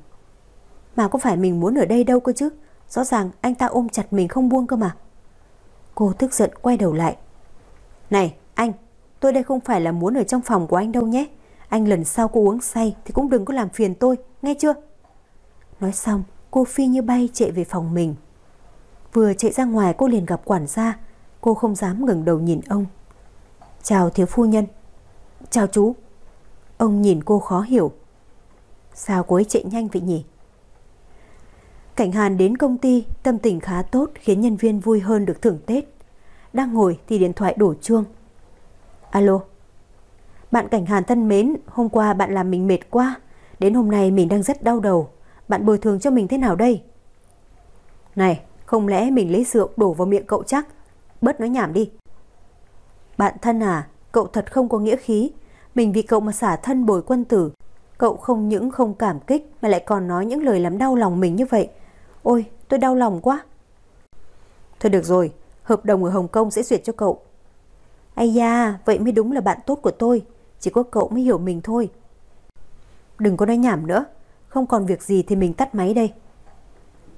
mà có phải mình muốn ở đây đâu cơ chứ Rõ ràng anh ta ôm chặt mình không buông cơ mà Cô tức giận quay đầu lại. Này, anh, tôi đây không phải là muốn ở trong phòng của anh đâu nhé. Anh lần sau cô uống say thì cũng đừng có làm phiền tôi, nghe chưa? Nói xong, cô phi như bay chạy về phòng mình. Vừa chạy ra ngoài cô liền gặp quản gia, cô không dám ngẩng đầu nhìn ông. Chào thiếu phu nhân. Chào chú. Ông nhìn cô khó hiểu. Sao cô ấy chạy nhanh vậy nhỉ? Cảnh Hàn đến công ty, tâm tình khá tốt khiến nhân viên vui hơn được thưởng Tết. Đang ngồi thì điện thoại đổ chuông. Alo. Bạn Cảnh Hàn thân mến, hôm qua bạn làm mình mệt quá. Đến hôm nay mình đang rất đau đầu. Bạn bồi thường cho mình thế nào đây? Này, không lẽ mình lấy rượu đổ vào miệng cậu chắc? Bớt nói nhảm đi. Bạn thân à, cậu thật không có nghĩa khí. Mình vì cậu mà xả thân bồi quân tử. Cậu không những không cảm kích mà lại còn nói những lời làm đau lòng mình như vậy. Ôi, tôi đau lòng quá. Thôi được rồi, hợp đồng ở Hồng Kông sẽ duyệt cho cậu. Ây da, vậy mới đúng là bạn tốt của tôi. Chỉ có cậu mới hiểu mình thôi. Đừng có nói nhảm nữa. Không còn việc gì thì mình tắt máy đây.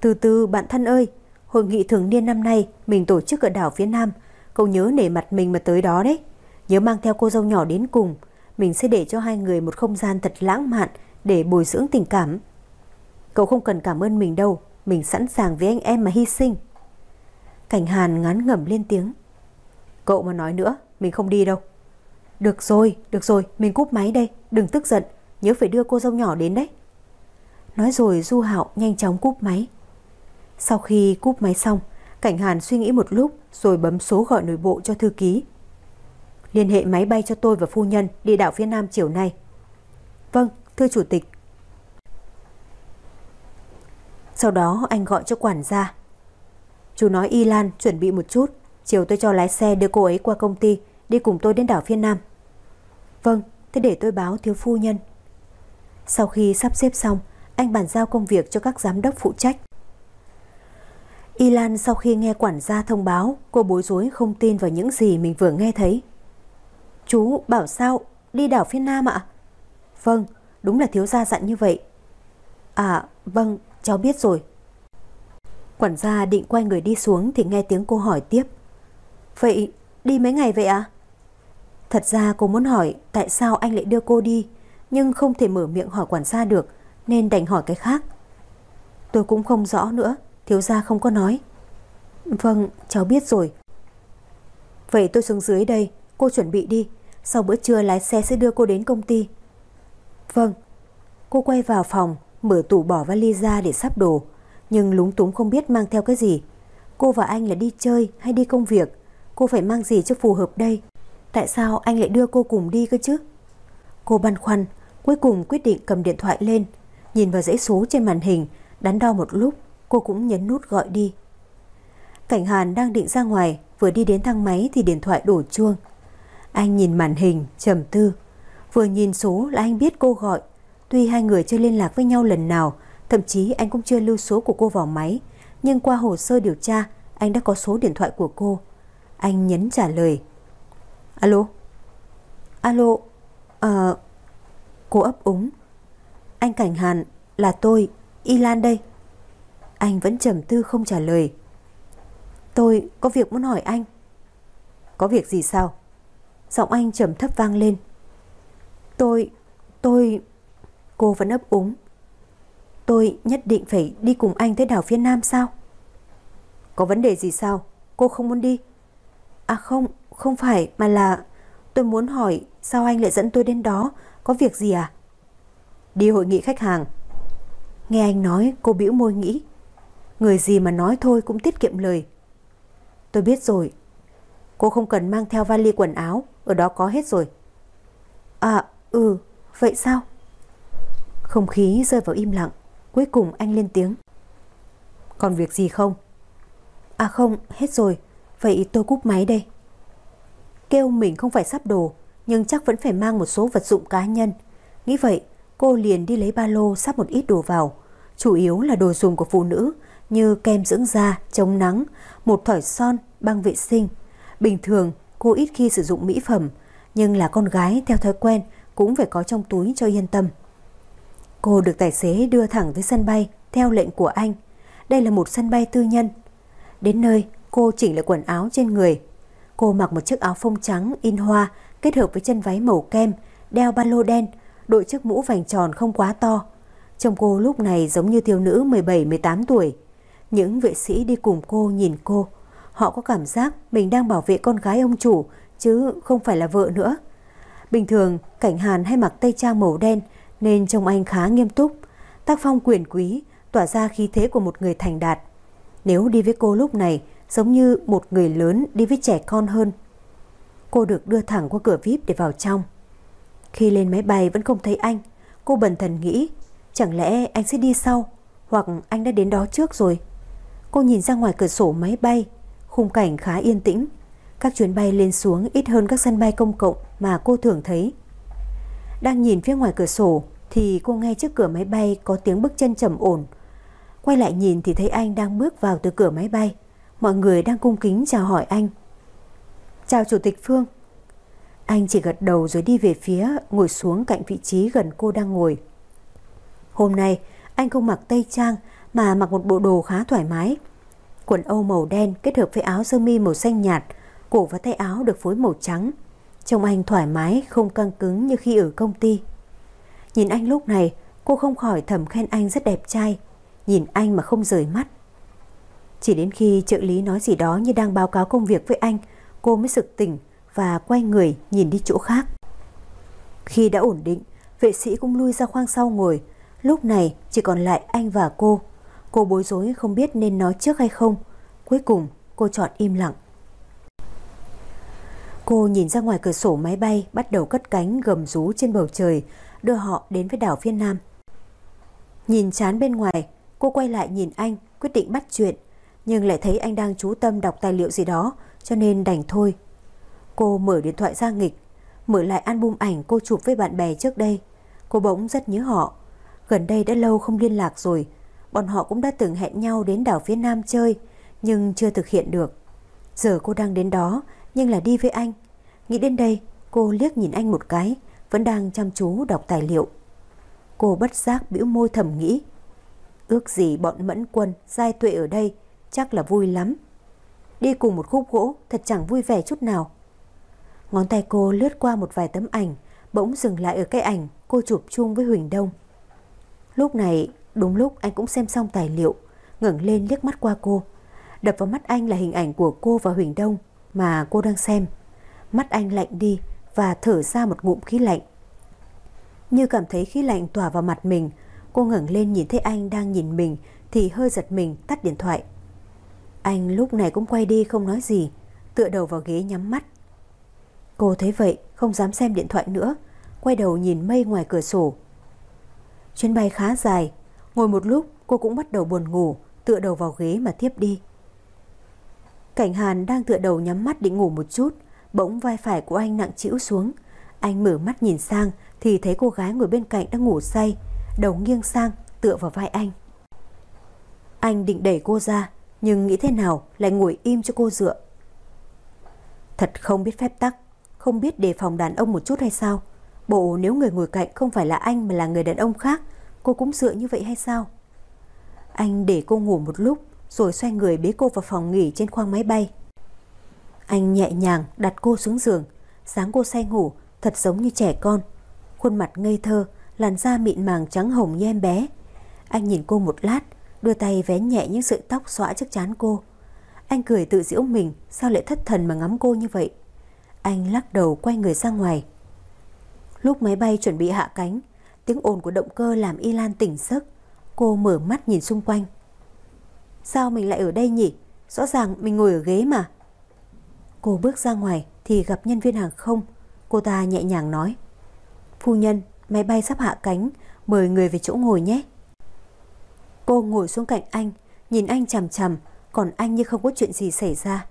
Từ từ bạn thân ơi, hội nghị thường niên năm nay mình tổ chức ở đảo phía Nam. Cậu nhớ nể mặt mình mà tới đó đấy. Nhớ mang theo cô dâu nhỏ đến cùng. Mình sẽ để cho hai người một không gian thật lãng mạn để bồi dưỡng tình cảm. Cậu không cần cảm ơn mình đâu. Mình sẵn sàng với anh em mà hy sinh. Cảnh Hàn ngán ngẩm lên tiếng. Cậu mà nói nữa, mình không đi đâu. Được rồi, được rồi, mình cúp máy đây, đừng tức giận, nhớ phải đưa cô dâu nhỏ đến đấy. Nói rồi Du Hạo nhanh chóng cúp máy. Sau khi cúp máy xong, Cảnh Hàn suy nghĩ một lúc rồi bấm số gọi nội bộ cho thư ký. Liên hệ máy bay cho tôi và phu nhân đi đảo phía Nam chiều nay. Vâng, thưa chủ tịch. Sau đó anh gọi cho quản gia. Chú nói Y Lan chuẩn bị một chút, chiều tôi cho lái xe đưa cô ấy qua công ty, đi cùng tôi đến đảo phía Nam. Vâng, thế để tôi báo thiếu phu nhân. Sau khi sắp xếp xong, anh bàn giao công việc cho các giám đốc phụ trách. Y Lan sau khi nghe quản gia thông báo, cô bối rối không tin vào những gì mình vừa nghe thấy. Chú bảo sao đi đảo phía Nam ạ? Vâng, đúng là thiếu gia dặn như vậy. À, vâng, cháu biết rồi. Quản gia định quay người đi xuống thì nghe tiếng cô hỏi tiếp. Vậy đi mấy ngày vậy ạ? À? Thật ra cô muốn hỏi tại sao anh lại đưa cô đi, nhưng không thể mở miệng hỏi quản gia được, nên đành hỏi cái khác. Tôi cũng không rõ nữa, thiếu gia không có nói. Vâng, cháu biết rồi. Vậy tôi xuống dưới đây, cô chuẩn bị đi, sau bữa trưa lái xe sẽ đưa cô đến công ty. Vâng. Cô quay vào phòng, mở tủ bỏ vali ra để sắp đồ, nhưng lúng túng không biết mang theo cái gì. Cô và anh là đi chơi hay đi công việc, cô phải mang gì cho phù hợp đây? Tại sao anh lại đưa cô cùng đi cơ chứ? Cô băn khoăn, cuối cùng quyết định cầm điện thoại lên, nhìn vào dãy số trên màn hình, đắn đo một lúc, cô cũng nhấn nút gọi đi. Cảnh Hàn đang định ra ngoài, vừa đi đến thang máy thì điện thoại đổ chuông. Anh nhìn màn hình, trầm tư. Vừa nhìn số là anh biết cô gọi. Tuy hai người chưa liên lạc với nhau lần nào, thậm chí anh cũng chưa lưu số của cô vào máy, nhưng qua hồ sơ điều tra, anh đã có số điện thoại của cô. Anh nhấn trả lời. Alo? Alo? Ờ... cô ấp úng. Anh Cảnh Hàn, là tôi, Y Lan đây. Anh vẫn trầm tư không trả lời. Tôi có việc muốn hỏi anh. Có việc gì sao? Giọng anh trầm thấp vang lên. Tôi, tôi... Cô vẫn ấp úng. Tôi nhất định phải đi cùng anh tới đảo phía Nam sao? Có vấn đề gì sao? Cô không muốn đi? À không, không phải mà là tôi muốn hỏi sao anh lại dẫn tôi đến đó, có việc gì à? Đi hội nghị khách hàng. Nghe anh nói cô bĩu môi nghĩ. Người gì mà nói thôi cũng tiết kiệm lời. Tôi biết rồi. Cô không cần mang theo vali quần áo, ở đó có hết rồi. À, ừ, vậy sao? Không khí rơi vào im lặng, cuối cùng anh lên tiếng. Còn việc gì không? À không, hết rồi, vậy tôi cúp máy đây. Kêu mình không phải sắp đồ, nhưng chắc vẫn phải mang một số vật dụng cá nhân. Nghĩ vậy, cô liền đi lấy ba lô sắp một ít đồ vào. Chủ yếu là đồ dùng của phụ nữ như kem dưỡng da, chống nắng, một thỏi son, băng vệ sinh. Bình thường, cô ít khi sử dụng mỹ phẩm, nhưng là con gái theo thói quen cũng phải có trong túi cho yên tâm. Cô được tài xế đưa thẳng tới sân bay theo lệnh của anh. Đây là một sân bay tư nhân. Đến nơi, Cô chỉnh lại quần áo trên người. Cô mặc một chiếc áo phông trắng in hoa kết hợp với chân váy màu kem, đeo ba lô đen, đội chiếc mũ vành tròn không quá to. Trông cô lúc này giống như thiếu nữ 17-18 tuổi. Những vệ sĩ đi cùng cô nhìn cô. Họ có cảm giác mình đang bảo vệ con gái ông chủ chứ không phải là vợ nữa. Bình thường, Cảnh Hàn hay mặc tây trang màu đen nên trông anh khá nghiêm túc. Tác phong quyền quý, tỏa ra khí thế của một người thành đạt. Nếu đi với cô lúc này, giống như một người lớn đi với trẻ con hơn. Cô được đưa thẳng qua cửa VIP để vào trong. Khi lên máy bay vẫn không thấy anh, cô bần thần nghĩ, chẳng lẽ anh sẽ đi sau, hoặc anh đã đến đó trước rồi. Cô nhìn ra ngoài cửa sổ máy bay, khung cảnh khá yên tĩnh. Các chuyến bay lên xuống ít hơn các sân bay công cộng mà cô thường thấy. Đang nhìn phía ngoài cửa sổ thì cô nghe trước cửa máy bay có tiếng bước chân trầm ổn. Quay lại nhìn thì thấy anh đang bước vào từ cửa máy bay. Mọi người đang cung kính chào hỏi anh. Chào Chủ tịch Phương. Anh chỉ gật đầu rồi đi về phía ngồi xuống cạnh vị trí gần cô đang ngồi. Hôm nay anh không mặc tây trang mà mặc một bộ đồ khá thoải mái. Quần âu màu đen kết hợp với áo sơ mi màu xanh nhạt, cổ và tay áo được phối màu trắng. Trông anh thoải mái, không căng cứng như khi ở công ty. Nhìn anh lúc này, cô không khỏi thầm khen anh rất đẹp trai. Nhìn anh mà không rời mắt. Chỉ đến khi trợ lý nói gì đó như đang báo cáo công việc với anh, cô mới sực tỉnh và quay người nhìn đi chỗ khác. Khi đã ổn định, vệ sĩ cũng lui ra khoang sau ngồi. Lúc này chỉ còn lại anh và cô. Cô bối rối không biết nên nói trước hay không. Cuối cùng cô chọn im lặng. Cô nhìn ra ngoài cửa sổ máy bay bắt đầu cất cánh gầm rú trên bầu trời, đưa họ đến với đảo phía Nam. Nhìn chán bên ngoài, cô quay lại nhìn anh, quyết định bắt chuyện, nhưng lại thấy anh đang chú tâm đọc tài liệu gì đó, cho nên đành thôi. Cô mở điện thoại ra nghịch, mở lại album ảnh cô chụp với bạn bè trước đây. Cô bỗng rất nhớ họ. Gần đây đã lâu không liên lạc rồi. Bọn họ cũng đã từng hẹn nhau đến đảo phía Nam chơi, nhưng chưa thực hiện được. Giờ cô đang đến đó, nhưng là đi với anh. Nghĩ đến đây, cô liếc nhìn anh một cái, vẫn đang chăm chú đọc tài liệu. Cô bất giác bĩu môi thầm nghĩ. Ước gì bọn mẫn quân, giai tuệ ở đây, chắc là vui lắm. Đi cùng một khúc gỗ thật chẳng vui vẻ chút nào. Ngón tay cô lướt qua một vài tấm ảnh, bỗng dừng lại ở cái ảnh cô chụp chung với Huỳnh Đông. Lúc này, đúng lúc anh cũng xem xong tài liệu, ngẩng lên liếc mắt qua cô. Đập vào mắt anh là hình ảnh của cô và Huỳnh Đông mà cô đang xem. Mắt anh lạnh đi và thở ra một ngụm khí lạnh. Như cảm thấy khí lạnh tỏa vào mặt mình, cô ngẩng lên nhìn thấy anh đang nhìn mình thì hơi giật mình tắt điện thoại. Anh lúc này cũng quay đi không nói gì, tựa đầu vào ghế nhắm mắt. Cô thấy vậy, không dám xem điện thoại nữa, quay đầu nhìn mây ngoài cửa sổ. Chuyến bay khá dài, ngồi một lúc cô cũng bắt đầu buồn ngủ, tựa đầu vào ghế mà tiếp đi. Cảnh Hàn đang tựa đầu nhắm mắt định ngủ một chút, bỗng vai phải của anh nặng chịu xuống. Anh mở mắt nhìn sang thì thấy cô gái ngồi bên cạnh đang ngủ say, đầu nghiêng sang tựa vào vai anh. Anh định đẩy cô ra, nhưng nghĩ thế nào lại ngồi im cho cô dựa. Thật không biết phép tắc, không biết đề phòng đàn ông một chút hay sao? Bộ nếu người ngồi cạnh không phải là anh mà là người đàn ông khác, cô cũng dựa như vậy hay sao? Anh để cô ngủ một lúc rồi xoay người bế cô vào phòng nghỉ trên khoang máy bay. Anh nhẹ nhàng đặt cô xuống giường, sáng cô say ngủ thật giống như trẻ con. Khuôn mặt ngây thơ, làn da mịn màng trắng hồng như em bé. Anh nhìn cô một lát, đưa tay vén nhẹ những sợi tóc xõa trước chán cô. Anh cười tự giễu mình, sao lại thất thần mà ngắm cô như vậy? Anh lắc đầu quay người ra ngoài. Lúc máy bay chuẩn bị hạ cánh, tiếng ồn của động cơ làm Y Lan tỉnh giấc. Cô mở mắt nhìn xung quanh. Sao mình lại ở đây nhỉ? Rõ ràng mình ngồi ở ghế mà. Cô bước ra ngoài thì gặp nhân viên hàng không. Cô ta nhẹ nhàng nói. Phu nhân, máy bay sắp hạ cánh, mời người về chỗ ngồi nhé. Cô ngồi xuống cạnh anh, nhìn anh chằm chằm, còn anh như không có chuyện gì xảy ra.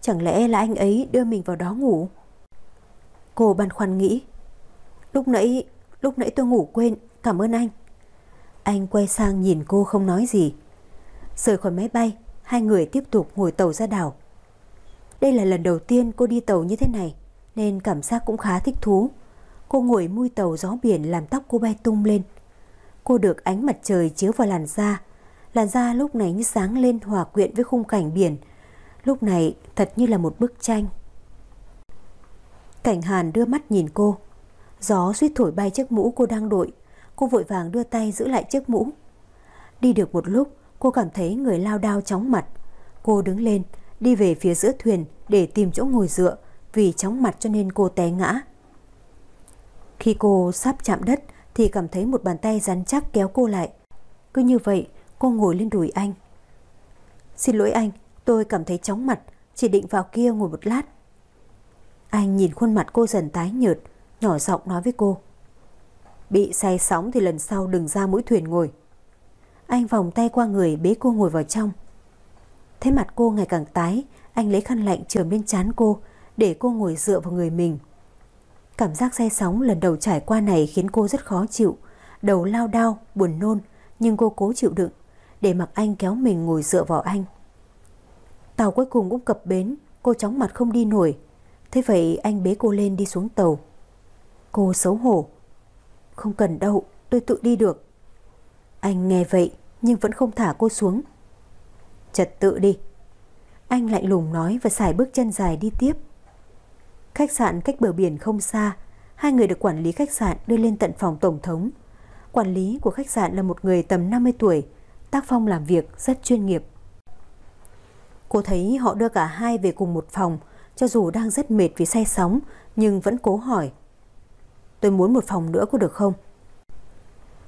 Chẳng lẽ là anh ấy đưa mình vào đó ngủ? Cô băn khoăn nghĩ. Lúc nãy, lúc nãy tôi ngủ quên, cảm ơn anh. Anh quay sang nhìn cô không nói gì. Rời khỏi máy bay, hai người tiếp tục ngồi tàu ra đảo. Đây là lần đầu tiên cô đi tàu như thế này, nên cảm giác cũng khá thích thú. Cô ngồi mui tàu gió biển làm tóc cô bay tung lên. Cô được ánh mặt trời chiếu vào làn da. Làn da lúc này như sáng lên hòa quyện với khung cảnh biển. lúc này thật như là một bức tranh. Cảnh Hàn đưa mắt nhìn cô. Gió suýt thổi bay chiếc mũ cô đang đội. Cô vội vàng đưa tay giữ lại chiếc mũ. Đi được một lúc, cô cảm thấy người lao đao chóng mặt. Cô đứng lên, đi về phía giữa thuyền để tìm chỗ ngồi dựa vì chóng mặt cho nên cô té ngã. Khi cô sắp chạm đất thì cảm thấy một bàn tay rắn chắc kéo cô lại. Cứ như vậy, cô ngồi lên đùi anh. Xin lỗi anh, tôi cảm thấy chóng mặt, chỉ định vào kia ngồi một lát. Anh nhìn khuôn mặt cô dần tái nhợt, nhỏ giọng nói với cô. Bị say sóng thì lần sau đừng ra mũi thuyền ngồi. Anh vòng tay qua người bế cô ngồi vào trong. Thấy mặt cô ngày càng tái, anh lấy khăn lạnh trường bên chán cô để cô ngồi dựa vào người mình. Cảm giác say sóng lần đầu trải qua này khiến cô rất khó chịu, đầu lao đao, buồn nôn, nhưng cô cố chịu đựng, để mặc anh kéo mình ngồi dựa vào anh. Tàu cuối cùng cũng cập bến, cô chóng mặt không đi nổi. Thế vậy anh bế cô lên đi xuống tàu. Cô xấu hổ. Không cần đâu, tôi tự đi được. Anh nghe vậy nhưng vẫn không thả cô xuống. Trật tự đi. Anh lạnh lùng nói và xài bước chân dài đi tiếp. Khách sạn cách bờ biển không xa, hai người được quản lý khách sạn đưa lên tận phòng tổng thống. Quản lý của khách sạn là một người tầm 50 tuổi, tác phong làm việc rất chuyên nghiệp. Cô thấy họ đưa cả hai về cùng một phòng, cho dù đang rất mệt vì say sóng, nhưng vẫn cố hỏi. Tôi muốn một phòng nữa có được không?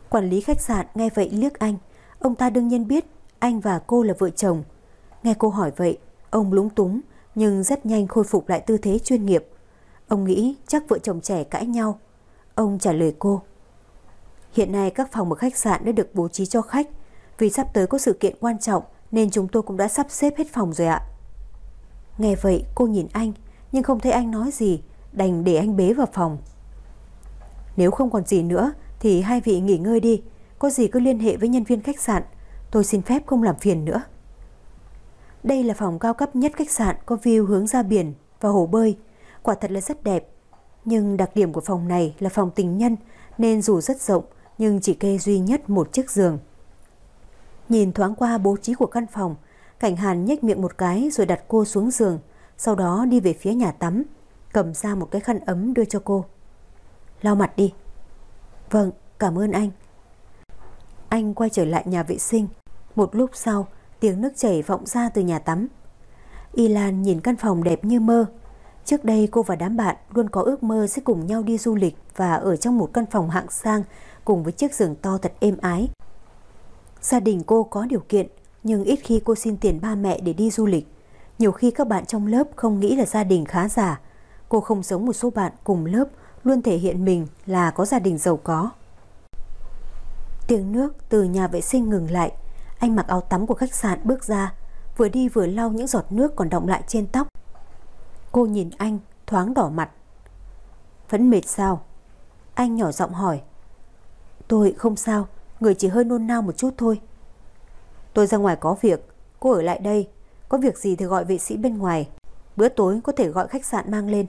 Quản lý khách sạn nghe vậy liếc anh. Ông ta đương nhiên biết anh và cô là vợ chồng. Nghe cô hỏi vậy, ông lúng túng nhưng rất nhanh khôi phục lại tư thế chuyên nghiệp. Ông nghĩ chắc vợ chồng trẻ cãi nhau. Ông trả lời cô. Hiện nay các phòng ở khách sạn đã được bố trí cho khách. Vì sắp tới có sự kiện quan trọng nên chúng tôi cũng đã sắp xếp hết phòng rồi ạ. Nghe vậy cô nhìn anh nhưng không thấy anh nói gì, đành để anh bế vào phòng. Nếu không còn gì nữa thì hai vị nghỉ ngơi đi, có gì cứ liên hệ với nhân viên khách sạn, tôi xin phép không làm phiền nữa. Đây là phòng cao cấp nhất khách sạn có view hướng ra biển và hồ bơi, quả thật là rất đẹp. Nhưng đặc điểm của phòng này là phòng tình nhân nên dù rất rộng nhưng chỉ kê duy nhất một chiếc giường. Nhìn thoáng qua bố trí của căn phòng, Cảnh Hàn nhếch miệng một cái rồi đặt cô xuống giường, sau đó đi về phía nhà tắm, cầm ra một cái khăn ấm đưa cho cô. Lau mặt đi. Vâng, cảm ơn anh. Anh quay trở lại nhà vệ sinh. Một lúc sau, tiếng nước chảy vọng ra từ nhà tắm. Y Lan nhìn căn phòng đẹp như mơ. Trước đây cô và đám bạn luôn có ước mơ sẽ cùng nhau đi du lịch và ở trong một căn phòng hạng sang cùng với chiếc giường to thật êm ái. Gia đình cô có điều kiện, nhưng ít khi cô xin tiền ba mẹ để đi du lịch. Nhiều khi các bạn trong lớp không nghĩ là gia đình khá giả. Cô không giống một số bạn cùng lớp luôn thể hiện mình là có gia đình giàu có. Tiếng nước từ nhà vệ sinh ngừng lại. Anh mặc áo tắm của khách sạn bước ra, vừa đi vừa lau những giọt nước còn động lại trên tóc. Cô nhìn anh, thoáng đỏ mặt. Vẫn mệt sao? Anh nhỏ giọng hỏi. Tôi không sao, người chỉ hơi nôn nao một chút thôi. Tôi ra ngoài có việc, cô ở lại đây. Có việc gì thì gọi vệ sĩ bên ngoài. Bữa tối có thể gọi khách sạn mang lên.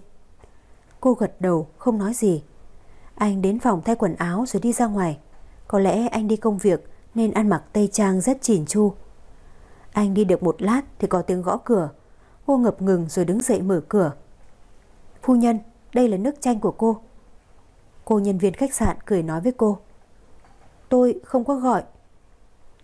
Cô gật đầu, không nói gì. Anh đến phòng thay quần áo rồi đi ra ngoài. Có lẽ anh đi công việc nên ăn mặc tây trang rất chỉn chu. Anh đi được một lát thì có tiếng gõ cửa. Cô ngập ngừng rồi đứng dậy mở cửa. Phu nhân, đây là nước chanh của cô. Cô nhân viên khách sạn cười nói với cô. Tôi không có gọi.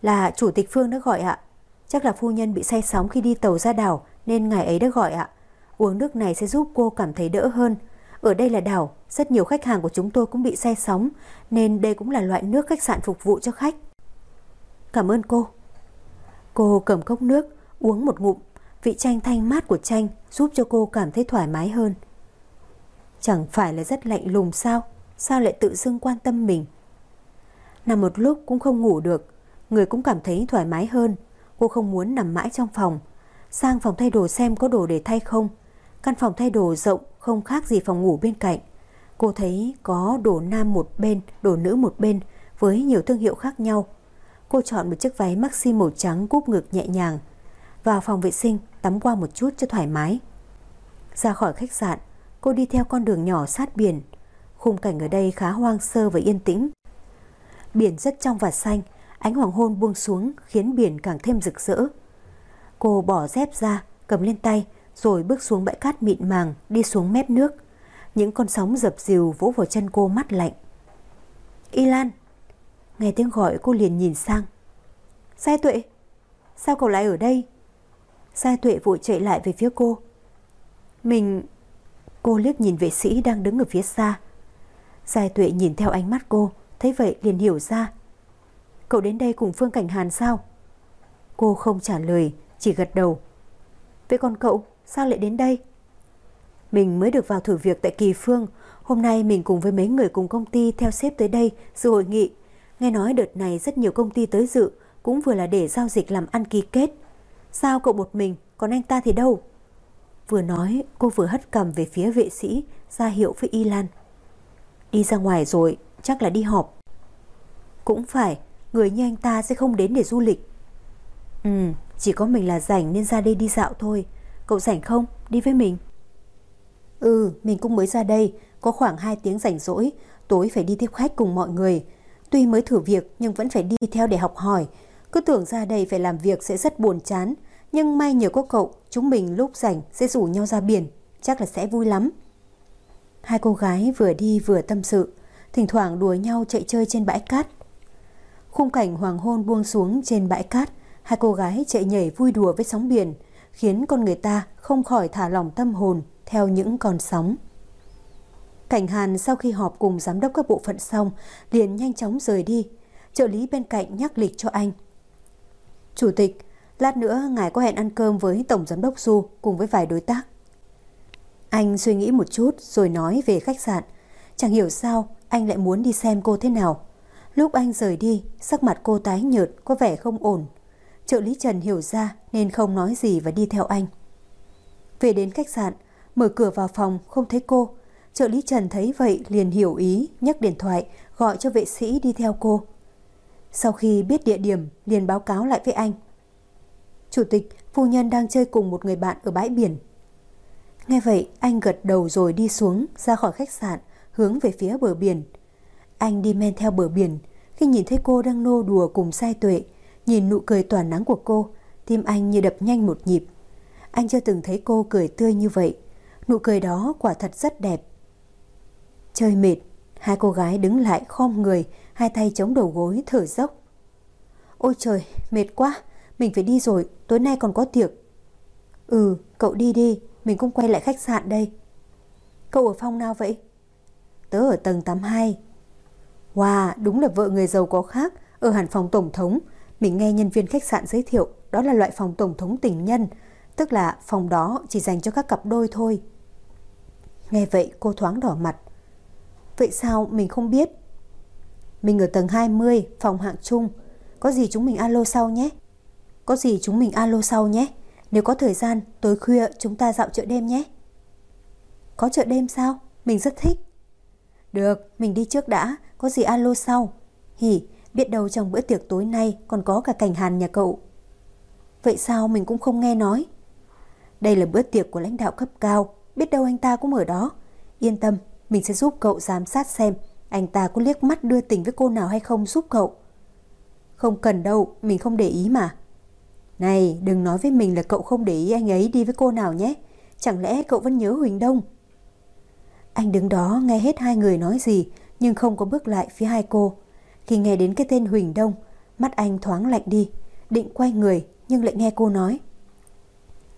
Là chủ tịch Phương đã gọi ạ. Chắc là phu nhân bị say sóng khi đi tàu ra đảo nên ngài ấy đã gọi ạ. Uống nước này sẽ giúp cô cảm thấy đỡ hơn. Ở đây là đảo, rất nhiều khách hàng của chúng tôi cũng bị say sóng nên đây cũng là loại nước khách sạn phục vụ cho khách. Cảm ơn cô. Cô cầm cốc nước, uống một ngụm, vị chanh thanh mát của chanh giúp cho cô cảm thấy thoải mái hơn. Chẳng phải là rất lạnh lùng sao? Sao lại tự dưng quan tâm mình? Nằm một lúc cũng không ngủ được, người cũng cảm thấy thoải mái hơn. Cô không muốn nằm mãi trong phòng. Sang phòng thay đồ xem có đồ để thay không. Căn phòng thay đồ rộng không khác gì phòng ngủ bên cạnh. Cô thấy có đồ nam một bên, đồ nữ một bên với nhiều thương hiệu khác nhau. Cô chọn một chiếc váy maxi màu trắng cúp ngực nhẹ nhàng. Vào phòng vệ sinh tắm qua một chút cho thoải mái. Ra khỏi khách sạn, cô đi theo con đường nhỏ sát biển. Khung cảnh ở đây khá hoang sơ và yên tĩnh. Biển rất trong và xanh, ánh hoàng hôn buông xuống khiến biển càng thêm rực rỡ. Cô bỏ dép ra, cầm lên tay rồi bước xuống bãi cát mịn màng đi xuống mép nước. Những con sóng dập dìu vỗ vào chân cô mắt lạnh. Y Lan! Nghe tiếng gọi cô liền nhìn sang. Sai tuệ! Sao cậu lại ở đây? Sai tuệ vội chạy lại về phía cô. Mình... Cô liếc nhìn vệ sĩ đang đứng ở phía xa. Sai tuệ nhìn theo ánh mắt cô, thấy vậy liền hiểu ra. Cậu đến đây cùng Phương Cảnh Hàn sao? Cô không trả lời, chỉ gật đầu. Vậy còn cậu, sao lại đến đây? Mình mới được vào thử việc tại Kỳ Phương. Hôm nay mình cùng với mấy người cùng công ty theo xếp tới đây dự hội nghị. Nghe nói đợt này rất nhiều công ty tới dự, cũng vừa là để giao dịch làm ăn ký kết. Sao cậu một mình, còn anh ta thì đâu? Vừa nói, cô vừa hất cầm về phía vệ sĩ, ra hiệu với Y Lan. Đi ra ngoài rồi, chắc là đi họp. Cũng phải, người như anh ta sẽ không đến để du lịch. Ừ, chỉ có mình là rảnh nên ra đây đi dạo thôi. Cậu rảnh không? Đi với mình. Ừ, mình cũng mới ra đây, có khoảng 2 tiếng rảnh rỗi, tối phải đi tiếp khách cùng mọi người. Tuy mới thử việc nhưng vẫn phải đi theo để học hỏi. Cứ tưởng ra đây phải làm việc sẽ rất buồn chán, nhưng may nhờ có cậu, chúng mình lúc rảnh sẽ rủ nhau ra biển, chắc là sẽ vui lắm. Hai cô gái vừa đi vừa tâm sự, thỉnh thoảng đùa nhau chạy chơi trên bãi cát. Khung cảnh hoàng hôn buông xuống trên bãi cát, hai cô gái chạy nhảy vui đùa với sóng biển, khiến con người ta không khỏi thả lỏng tâm hồn theo những con sóng. Cảnh Hàn sau khi họp cùng giám đốc các bộ phận xong, liền nhanh chóng rời đi. Trợ lý bên cạnh nhắc lịch cho anh. Chủ tịch, lát nữa ngài có hẹn ăn cơm với Tổng Giám đốc Du cùng với vài đối tác. Anh suy nghĩ một chút rồi nói về khách sạn. Chẳng hiểu sao anh lại muốn đi xem cô thế nào. Lúc anh rời đi, sắc mặt cô tái nhợt, có vẻ không ổn. Trợ lý Trần hiểu ra nên không nói gì và đi theo anh. Về đến khách sạn, mở cửa vào phòng không thấy cô. Trợ lý Trần thấy vậy liền hiểu ý, nhấc điện thoại, gọi cho vệ sĩ đi theo cô. Sau khi biết địa điểm, liền báo cáo lại với anh. Chủ tịch, phu nhân đang chơi cùng một người bạn ở bãi biển. Nghe vậy, anh gật đầu rồi đi xuống, ra khỏi khách sạn, hướng về phía bờ biển. Anh đi men theo bờ biển, khi nhìn thấy cô đang nô đùa cùng sai tuệ, nhìn nụ cười tỏa nắng của cô, tim anh như đập nhanh một nhịp. Anh chưa từng thấy cô cười tươi như vậy, nụ cười đó quả thật rất đẹp. Chơi mệt, hai cô gái đứng lại khom người, hai tay chống đầu gối thở dốc. Ôi trời, mệt quá, mình phải đi rồi, tối nay còn có tiệc. Ừ, cậu đi đi, mình cũng quay lại khách sạn đây. Cậu ở phòng nào vậy? Tớ ở tầng 82. Wow, đúng là vợ người giàu có khác, ở hẳn phòng tổng thống. Mình nghe nhân viên khách sạn giới thiệu, đó là loại phòng tổng thống tình nhân, tức là phòng đó chỉ dành cho các cặp đôi thôi. Nghe vậy cô thoáng đỏ mặt. Vậy sao mình không biết? Mình ở tầng 20, phòng hạng chung. Có gì chúng mình alo sau nhé. Có gì chúng mình alo sau nhé. Nếu có thời gian, tối khuya chúng ta dạo chợ đêm nhé. Có chợ đêm sao? Mình rất thích. Được, mình đi trước đã, có gì alo sau. Hỉ, biết đâu trong bữa tiệc tối nay còn có cả cảnh hàn nhà cậu. Vậy sao mình cũng không nghe nói? Đây là bữa tiệc của lãnh đạo cấp cao, biết đâu anh ta cũng ở đó. Yên tâm, mình sẽ giúp cậu giám sát xem anh ta có liếc mắt đưa tình với cô nào hay không giúp cậu. Không cần đâu, mình không để ý mà. Này, đừng nói với mình là cậu không để ý anh ấy đi với cô nào nhé. Chẳng lẽ cậu vẫn nhớ Huỳnh Đông? Anh đứng đó nghe hết hai người nói gì, nhưng không có bước lại phía hai cô. Khi nghe đến cái tên Huỳnh Đông, mắt anh thoáng lạnh đi, định quay người nhưng lại nghe cô nói.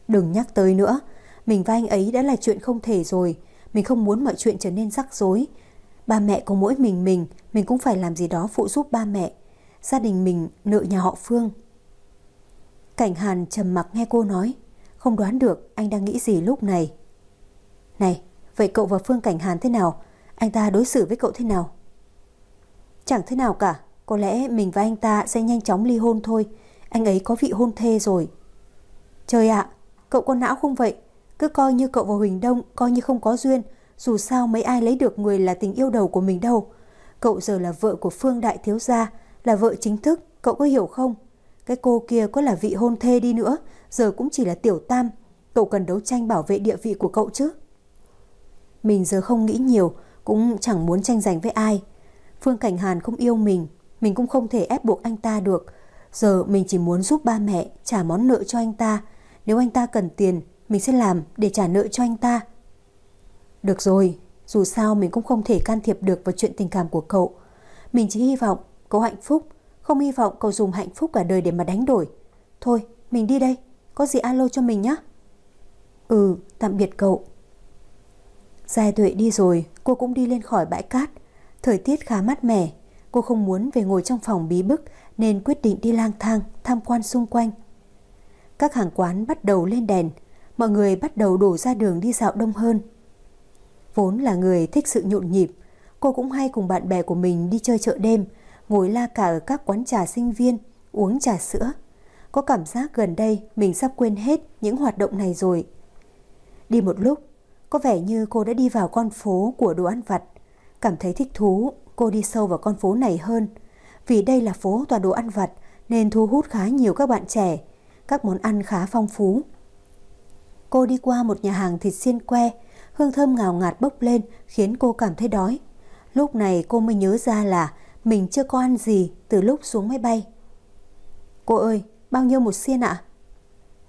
Đừng nhắc tới nữa, mình và anh ấy đã là chuyện không thể rồi, mình không muốn mọi chuyện trở nên rắc rối. Ba mẹ có mỗi mình mình, mình cũng phải làm gì đó phụ giúp ba mẹ. Gia đình mình nợ nhà họ Phương. Cảnh Hàn trầm mặc nghe cô nói, không đoán được anh đang nghĩ gì lúc này. Này, vậy cậu và Phương Cảnh Hàn thế nào? Anh ta đối xử với cậu thế nào? Chẳng thế nào cả, có lẽ mình và anh ta sẽ nhanh chóng ly hôn thôi. Anh ấy có vị hôn thê rồi. Trời ạ, cậu có não không vậy? Cứ coi như cậu và Huỳnh Đông coi như không có duyên, dù sao mấy ai lấy được người là tình yêu đầu của mình đâu. Cậu giờ là vợ của Phương Đại Thiếu Gia, là vợ chính thức, cậu có hiểu không? Cái cô kia có là vị hôn thê đi nữa, giờ cũng chỉ là tiểu tam. Cậu cần đấu tranh bảo vệ địa vị của cậu chứ. Mình giờ không nghĩ nhiều, cũng chẳng muốn tranh giành với ai. Phương Cảnh Hàn không yêu mình, mình cũng không thể ép buộc anh ta được. Giờ mình chỉ muốn giúp ba mẹ trả món nợ cho anh ta. Nếu anh ta cần tiền, mình sẽ làm để trả nợ cho anh ta. Được rồi, dù sao mình cũng không thể can thiệp được vào chuyện tình cảm của cậu. Mình chỉ hy vọng cậu hạnh phúc, không hy vọng cậu dùng hạnh phúc cả đời để mà đánh đổi. Thôi, mình đi đây, có gì alo cho mình nhé. Ừ, tạm biệt cậu. Giai tuệ đi rồi, cô cũng đi lên khỏi bãi cát. Thời tiết khá mát mẻ, cô không muốn về ngồi trong phòng bí bức nên quyết định đi lang thang, tham quan xung quanh. Các hàng quán bắt đầu lên đèn, mọi người bắt đầu đổ ra đường đi dạo đông hơn. Vốn là người thích sự nhộn nhịp, cô cũng hay cùng bạn bè của mình đi chơi chợ đêm, ngồi la cả ở các quán trà sinh viên, uống trà sữa. Có cảm giác gần đây mình sắp quên hết những hoạt động này rồi. Đi một lúc, có vẻ như cô đã đi vào con phố của đồ ăn vặt. Cảm thấy thích thú, cô đi sâu vào con phố này hơn. Vì đây là phố toàn đồ ăn vặt nên thu hút khá nhiều các bạn trẻ. Các món ăn khá phong phú. Cô đi qua một nhà hàng thịt xiên que, hương thơm ngào ngạt bốc lên khiến cô cảm thấy đói. Lúc này cô mới nhớ ra là mình chưa có ăn gì từ lúc xuống máy bay. Cô ơi, bao nhiêu một xiên ạ?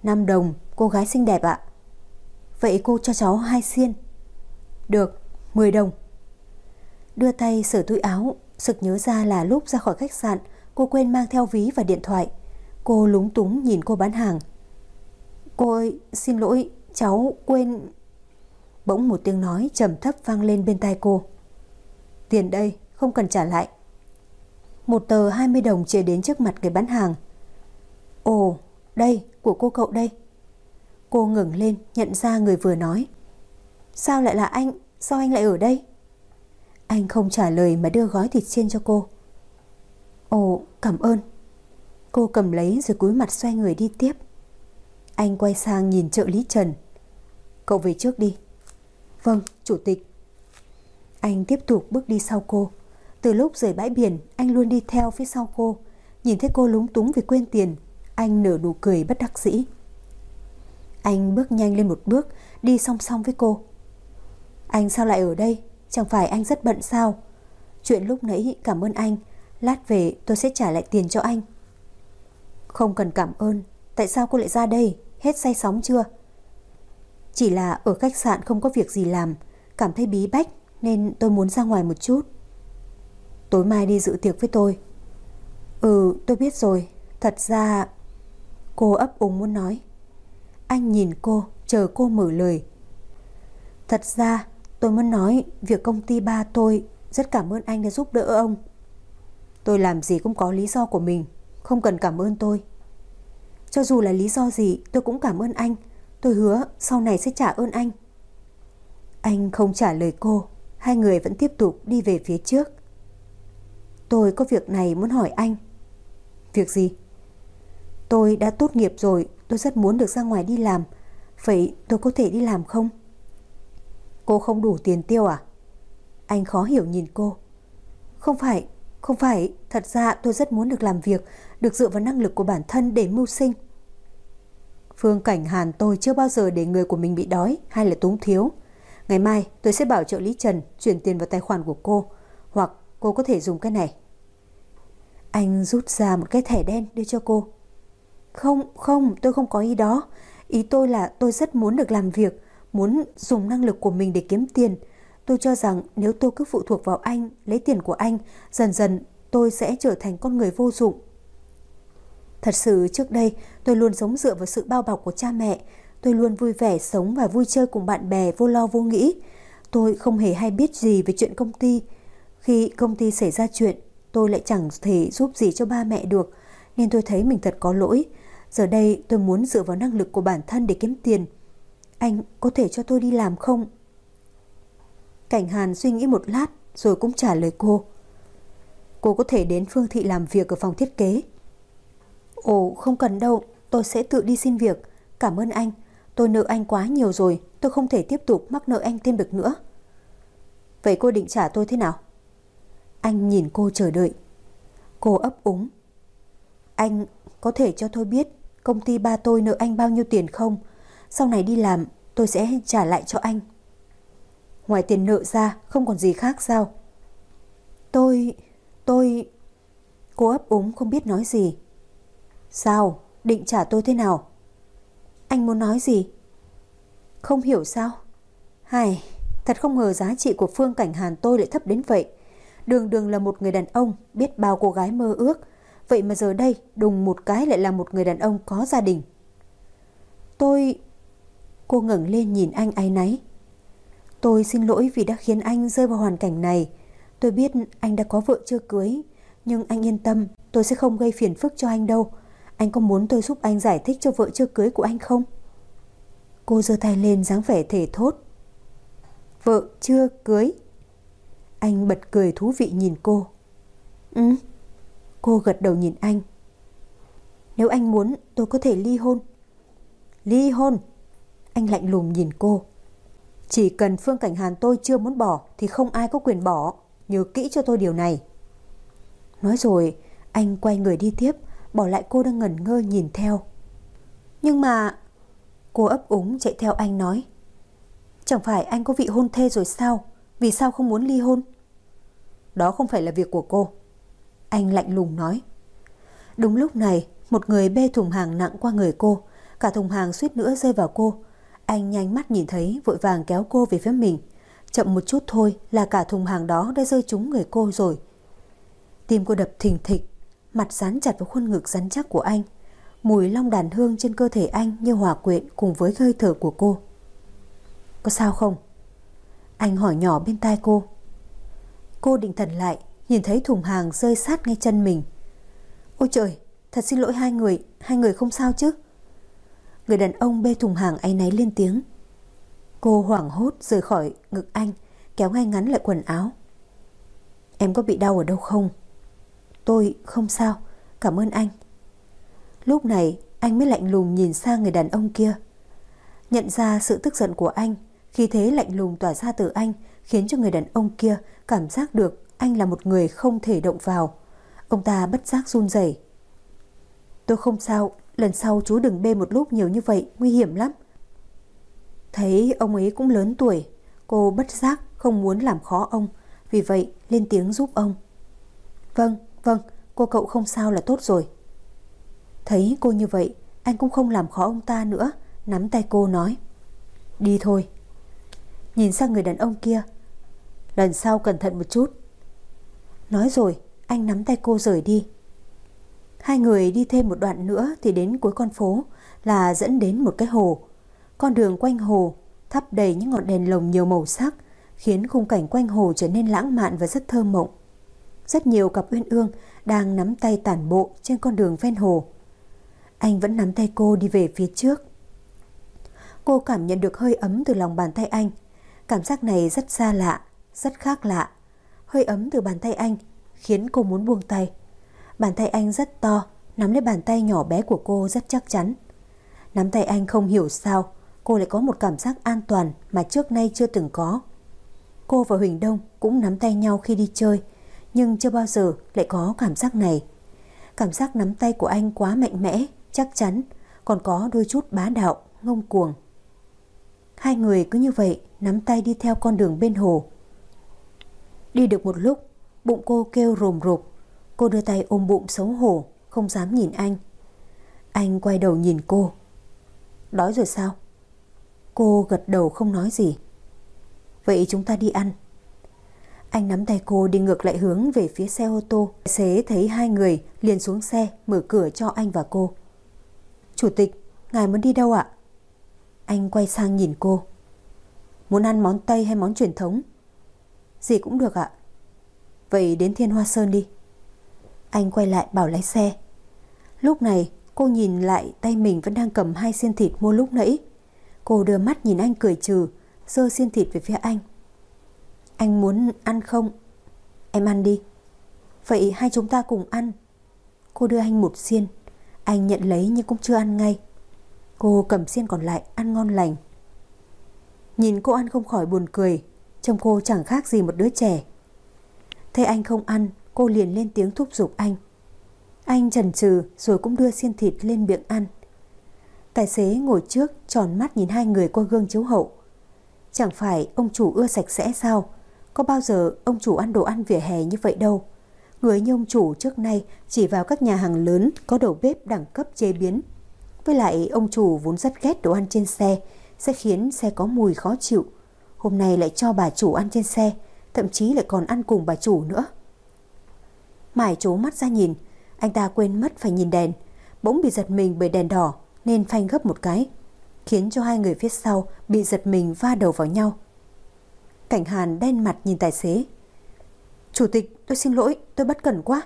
5 đồng, cô gái xinh đẹp ạ. Vậy cô cho cháu hai xiên. Được, 10 đồng. Đưa tay sửa túi áo, sực nhớ ra là lúc ra khỏi khách sạn, cô quên mang theo ví và điện thoại. Cô lúng túng nhìn cô bán hàng. Cô ơi, xin lỗi, cháu quên... Bỗng một tiếng nói trầm thấp vang lên bên tai cô. Tiền đây, không cần trả lại. Một tờ 20 đồng chia đến trước mặt người bán hàng. Ồ, đây, của cô cậu đây. Cô ngừng lên nhận ra người vừa nói. Sao lại là anh? Sao anh lại ở đây? Anh không trả lời mà đưa gói thịt chiên cho cô. Ồ, cảm ơn. Cô cầm lấy rồi cúi mặt xoay người đi tiếp. Anh quay sang nhìn trợ lý Trần. Cậu về trước đi. Vâng, chủ tịch. Anh tiếp tục bước đi sau cô. Từ lúc rời bãi biển, anh luôn đi theo phía sau cô. Nhìn thấy cô lúng túng vì quên tiền, anh nở nụ cười bất đắc dĩ. Anh bước nhanh lên một bước, đi song song với cô. Anh sao lại ở đây? Chẳng phải anh rất bận sao? Chuyện lúc nãy cảm ơn anh, lát về tôi sẽ trả lại tiền cho anh. Không cần cảm ơn, tại sao cô lại ra đây? Hết say sóng chưa? Chỉ là ở khách sạn không có việc gì làm, cảm thấy bí bách nên tôi muốn ra ngoài một chút. Tối mai đi dự tiệc với tôi. Ừ, tôi biết rồi, thật ra... Cô ấp úng muốn nói. Anh nhìn cô, chờ cô mở lời. Thật ra, tôi muốn nói việc công ty ba tôi rất cảm ơn anh đã giúp đỡ ông. Tôi làm gì cũng có lý do của mình, không cần cảm ơn tôi. Cho dù là lý do gì, tôi cũng cảm ơn anh. Tôi hứa sau này sẽ trả ơn anh. Anh không trả lời cô, hai người vẫn tiếp tục đi về phía trước. Tôi có việc này muốn hỏi anh. Việc gì? Tôi đã tốt nghiệp rồi, tôi rất muốn được ra ngoài đi làm. Vậy tôi có thể đi làm không? Cô không đủ tiền tiêu à? Anh khó hiểu nhìn cô. Không phải, không phải, thật ra tôi rất muốn được làm việc, được dựa vào năng lực của bản thân để mưu sinh. Phương Cảnh Hàn tôi chưa bao giờ để người của mình bị đói hay là túng thiếu. Ngày mai tôi sẽ bảo trợ lý Trần chuyển tiền vào tài khoản của cô, hoặc cô có thể dùng cái này. Anh rút ra một cái thẻ đen đưa cho cô. Không, không, tôi không có ý đó. Ý tôi là tôi rất muốn được làm việc, muốn dùng năng lực của mình để kiếm tiền. Tôi cho rằng nếu tôi cứ phụ thuộc vào anh, lấy tiền của anh, dần dần tôi sẽ trở thành con người vô dụng. Thật sự trước đây tôi luôn sống dựa vào sự bao bọc của cha mẹ. Tôi luôn vui vẻ sống và vui chơi cùng bạn bè vô lo vô nghĩ. Tôi không hề hay biết gì về chuyện công ty. Khi công ty xảy ra chuyện, tôi lại chẳng thể giúp gì cho ba mẹ được. Nên tôi thấy mình thật có lỗi. Giờ đây tôi muốn dựa vào năng lực của bản thân để kiếm tiền. Anh có thể cho tôi đi làm không? Cảnh Hàn suy nghĩ một lát rồi cũng trả lời cô. Cô có thể đến Phương Thị làm việc ở phòng thiết kế. Ồ, không cần đâu, tôi sẽ tự đi xin việc. Cảm ơn anh, tôi nợ anh quá nhiều rồi, tôi không thể tiếp tục mắc nợ anh thêm được nữa. Vậy cô định trả tôi thế nào? Anh nhìn cô chờ đợi. Cô ấp úng. Anh có thể cho tôi biết công ty ba tôi nợ anh bao nhiêu tiền không? Sau này đi làm tôi sẽ trả lại cho anh. Ngoài tiền nợ ra không còn gì khác sao? Tôi... tôi... Cô ấp úng không biết nói gì. Sao? Định trả tôi thế nào? Anh muốn nói gì? Không hiểu sao? Hài, thật không ngờ giá trị của Phương Cảnh Hàn tôi lại thấp đến vậy. Đường đường là một người đàn ông biết bao cô gái mơ ước. Vậy mà giờ đây đùng một cái lại là một người đàn ông có gia đình. Tôi... Cô ngẩng lên nhìn anh áy náy. Tôi xin lỗi vì đã khiến anh rơi vào hoàn cảnh này. Tôi biết anh đã có vợ chưa cưới. Nhưng anh yên tâm, tôi sẽ không gây phiền phức cho anh đâu. Anh có muốn tôi giúp anh giải thích cho vợ chưa cưới của anh không? Cô giơ tay lên dáng vẻ thể thốt. Vợ chưa cưới. Anh bật cười thú vị nhìn cô. Ừ. Cô gật đầu nhìn anh. Nếu anh muốn tôi có thể ly hôn. Ly hôn. Anh lạnh lùng nhìn cô. Chỉ cần Phương Cảnh Hàn tôi chưa muốn bỏ thì không ai có quyền bỏ. Nhớ kỹ cho tôi điều này. Nói rồi, anh quay người đi tiếp, bỏ lại cô đang ngẩn ngơ nhìn theo. Nhưng mà... Cô ấp úng chạy theo anh nói. Chẳng phải anh có vị hôn thê rồi sao? Vì sao không muốn ly hôn? Đó không phải là việc của cô. Anh lạnh lùng nói. Đúng lúc này, một người bê thùng hàng nặng qua người cô. Cả thùng hàng suýt nữa rơi vào cô. Anh nhanh mắt nhìn thấy vội vàng kéo cô về phía mình. Chậm một chút thôi là cả thùng hàng đó đã rơi trúng người cô rồi. Tim cô đập thình thịch, mặt dán chặt vào khuôn ngực rắn chắc của anh. Mùi long đàn hương trên cơ thể anh như hòa quyện cùng với hơi thở của cô. Có sao không? Anh hỏi nhỏ bên tai cô. Cô định thần lại, nhìn thấy thùng hàng rơi sát ngay chân mình. Ôi trời, thật xin lỗi hai người, hai người không sao chứ? Người đàn ông bê thùng hàng áy náy lên tiếng. Cô hoảng hốt rời khỏi ngực anh, kéo ngay ngắn lại quần áo. Em có bị đau ở đâu không? Tôi không sao, cảm ơn anh. Lúc này anh mới lạnh lùng nhìn sang người đàn ông kia. Nhận ra sự tức giận của anh, khi thế lạnh lùng tỏa ra từ anh khiến cho người đàn ông kia cảm giác được anh là một người không thể động vào. Ông ta bất giác run rẩy. Tôi không sao, lần sau chú đừng bê một lúc nhiều như vậy, nguy hiểm lắm. Thấy ông ấy cũng lớn tuổi, cô bất giác không muốn làm khó ông, vì vậy lên tiếng giúp ông. Vâng, vâng, cô cậu không sao là tốt rồi. Thấy cô như vậy, anh cũng không làm khó ông ta nữa, nắm tay cô nói. Đi thôi. Nhìn sang người đàn ông kia. Lần sau cẩn thận một chút. Nói rồi, anh nắm tay cô rời đi. Hai người đi thêm một đoạn nữa thì đến cuối con phố là dẫn đến một cái hồ. Con đường quanh hồ thắp đầy những ngọn đèn lồng nhiều màu sắc khiến khung cảnh quanh hồ trở nên lãng mạn và rất thơ mộng. Rất nhiều cặp uyên ương đang nắm tay tản bộ trên con đường ven hồ. Anh vẫn nắm tay cô đi về phía trước. Cô cảm nhận được hơi ấm từ lòng bàn tay anh. Cảm giác này rất xa lạ, rất khác lạ. Hơi ấm từ bàn tay anh khiến cô muốn buông tay. Bàn tay anh rất to, nắm lấy bàn tay nhỏ bé của cô rất chắc chắn. Nắm tay anh không hiểu sao, cô lại có một cảm giác an toàn mà trước nay chưa từng có. Cô và Huỳnh Đông cũng nắm tay nhau khi đi chơi, nhưng chưa bao giờ lại có cảm giác này. Cảm giác nắm tay của anh quá mạnh mẽ, chắc chắn, còn có đôi chút bá đạo, ngông cuồng. Hai người cứ như vậy nắm tay đi theo con đường bên hồ. Đi được một lúc, bụng cô kêu rồm rộp. Cô đưa tay ôm bụng xấu hổ, không dám nhìn anh. Anh quay đầu nhìn cô. Đói rồi sao? Cô gật đầu không nói gì. Vậy chúng ta đi ăn. Anh nắm tay cô đi ngược lại hướng về phía xe ô tô. tài Xế thấy hai người liền xuống xe mở cửa cho anh và cô. Chủ tịch, ngài muốn đi đâu ạ? Anh quay sang nhìn cô. Muốn ăn món Tây hay món truyền thống? Gì cũng được ạ. Vậy đến Thiên Hoa Sơn đi. Anh quay lại bảo lái xe. Lúc này cô nhìn lại tay mình vẫn đang cầm hai xiên thịt mua lúc nãy. Cô đưa mắt nhìn anh cười trừ, dơ xiên thịt về phía anh. Anh muốn ăn không? Em ăn đi. Vậy hai chúng ta cùng ăn. Cô đưa anh một xiên. Anh nhận lấy nhưng cũng chưa ăn ngay. Cô cầm xiên còn lại ăn ngon lành. Nhìn cô ăn không khỏi buồn cười. Trông cô chẳng khác gì một đứa trẻ. Thấy anh không ăn, cô liền lên tiếng thúc giục anh. Anh chần chừ rồi cũng đưa xiên thịt lên miệng ăn. Tài xế ngồi trước tròn mắt nhìn hai người qua gương chiếu hậu. Chẳng phải ông chủ ưa sạch sẽ sao? Có bao giờ ông chủ ăn đồ ăn vỉa hè như vậy đâu. Người như ông chủ trước nay chỉ vào các nhà hàng lớn có đầu bếp đẳng cấp chế biến. Với lại ông chủ vốn rất ghét đồ ăn trên xe, sẽ khiến xe có mùi khó chịu. Hôm nay lại cho bà chủ ăn trên xe, thậm chí lại còn ăn cùng bà chủ nữa. Mải trố mắt ra nhìn, anh ta quên mất phải nhìn đèn, bỗng bị giật mình bởi đèn đỏ nên phanh gấp một cái, khiến cho hai người phía sau bị giật mình va đầu vào nhau. Cảnh Hàn đen mặt nhìn tài xế. Chủ tịch, tôi xin lỗi, tôi bất cẩn quá.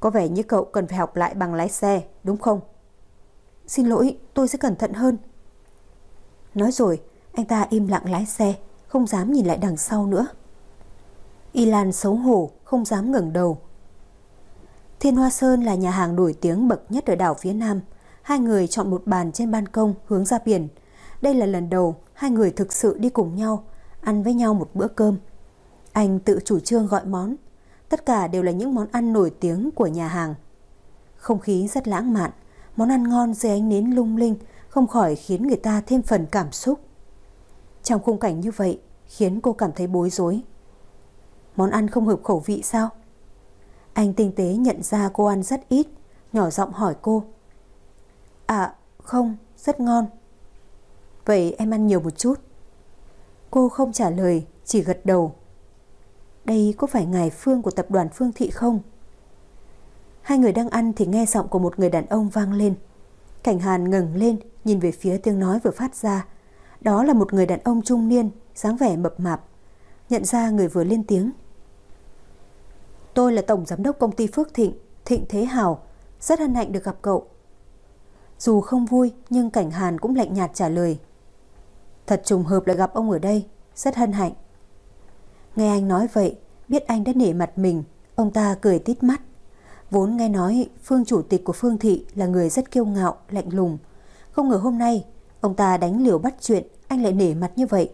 Có vẻ như cậu cần phải học lại bằng lái xe, đúng không? Xin lỗi, tôi sẽ cẩn thận hơn. Nói rồi, anh ta im lặng lái xe, không dám nhìn lại đằng sau nữa. Y Lan xấu hổ, không dám ngẩng đầu. Thiên Hoa Sơn là nhà hàng nổi tiếng bậc nhất ở đảo phía Nam. Hai người chọn một bàn trên ban công hướng ra biển. Đây là lần đầu hai người thực sự đi cùng nhau, ăn với nhau một bữa cơm. Anh tự chủ trương gọi món. Tất cả đều là những món ăn nổi tiếng của nhà hàng. Không khí rất lãng mạn, món ăn ngon dưới ánh nến lung linh không khỏi khiến người ta thêm phần cảm xúc. Trong khung cảnh như vậy khiến cô cảm thấy bối rối. Món ăn không hợp khẩu vị sao? Anh tinh tế nhận ra cô ăn rất ít, nhỏ giọng hỏi cô. À, không, rất ngon. Vậy em ăn nhiều một chút. Cô không trả lời, chỉ gật đầu. Đây có phải ngài Phương của tập đoàn Phương Thị không? Hai người đang ăn thì nghe giọng của một người đàn ông vang lên. Cảnh Hàn ngẩng lên, nhìn về phía tiếng nói vừa phát ra. Đó là một người đàn ông trung niên, dáng vẻ mập mạp. Nhận ra người vừa lên tiếng. Tôi là Tổng Giám đốc công ty Phước Thịnh, Thịnh Thế Hào. Rất hân hạnh được gặp cậu. Dù không vui nhưng Cảnh Hàn cũng lạnh nhạt trả lời. Thật trùng hợp lại gặp ông ở đây, rất hân hạnh. Nghe anh nói vậy, biết anh đã nể mặt mình, ông ta cười tít mắt. Vốn nghe nói Phương chủ tịch của Phương Thị là người rất kiêu ngạo, lạnh lùng. Không ngờ hôm nay, ông ta đánh liều bắt chuyện, anh lại nể mặt như vậy.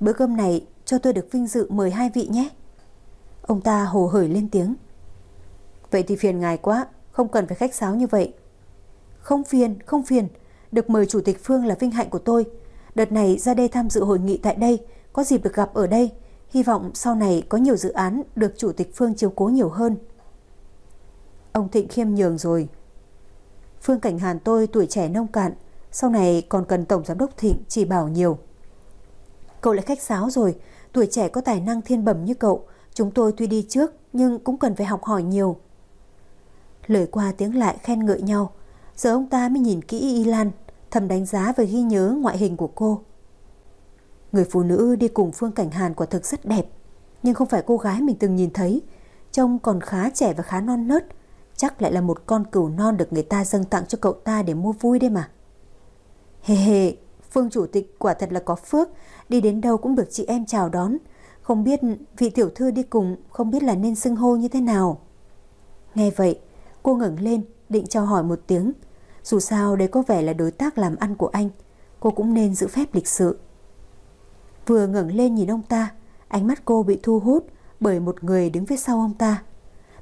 Bữa cơm này cho tôi được vinh dự mời hai vị nhé. Ông ta hồ hởi lên tiếng. Vậy thì phiền ngài quá, không cần phải khách sáo như vậy. Không phiền, không phiền, được mời Chủ tịch Phương là vinh hạnh của tôi. Đợt này ra đây tham dự hội nghị tại đây, có dịp được gặp ở đây. Hy vọng sau này có nhiều dự án được Chủ tịch Phương chiếu cố nhiều hơn. Ông Thịnh khiêm nhường rồi. Phương Cảnh Hàn tôi tuổi trẻ nông cạn, sau này còn cần Tổng Giám đốc Thịnh chỉ bảo nhiều. Cậu lại khách sáo rồi, tuổi trẻ có tài năng thiên bẩm như cậu, chúng tôi tuy đi trước nhưng cũng cần phải học hỏi nhiều. Lời qua tiếng lại khen ngợi nhau, giờ ông ta mới nhìn kỹ Y Lan, thầm đánh giá và ghi nhớ ngoại hình của cô. Người phụ nữ đi cùng Phương Cảnh Hàn quả thực rất đẹp, nhưng không phải cô gái mình từng nhìn thấy, trông còn khá trẻ và khá non nớt, chắc lại là một con cừu non được người ta dâng tặng cho cậu ta để mua vui đây mà. Hề hề, Phương chủ tịch quả thật là có phước, đi đến đâu cũng được chị em chào đón, không biết vị tiểu thư đi cùng không biết là nên xưng hô như thế nào. Nghe vậy, cô ngẩng lên định chào hỏi một tiếng. Dù sao đấy có vẻ là đối tác làm ăn của anh, cô cũng nên giữ phép lịch sự. Vừa ngẩng lên nhìn ông ta, ánh mắt cô bị thu hút bởi một người đứng phía sau ông ta.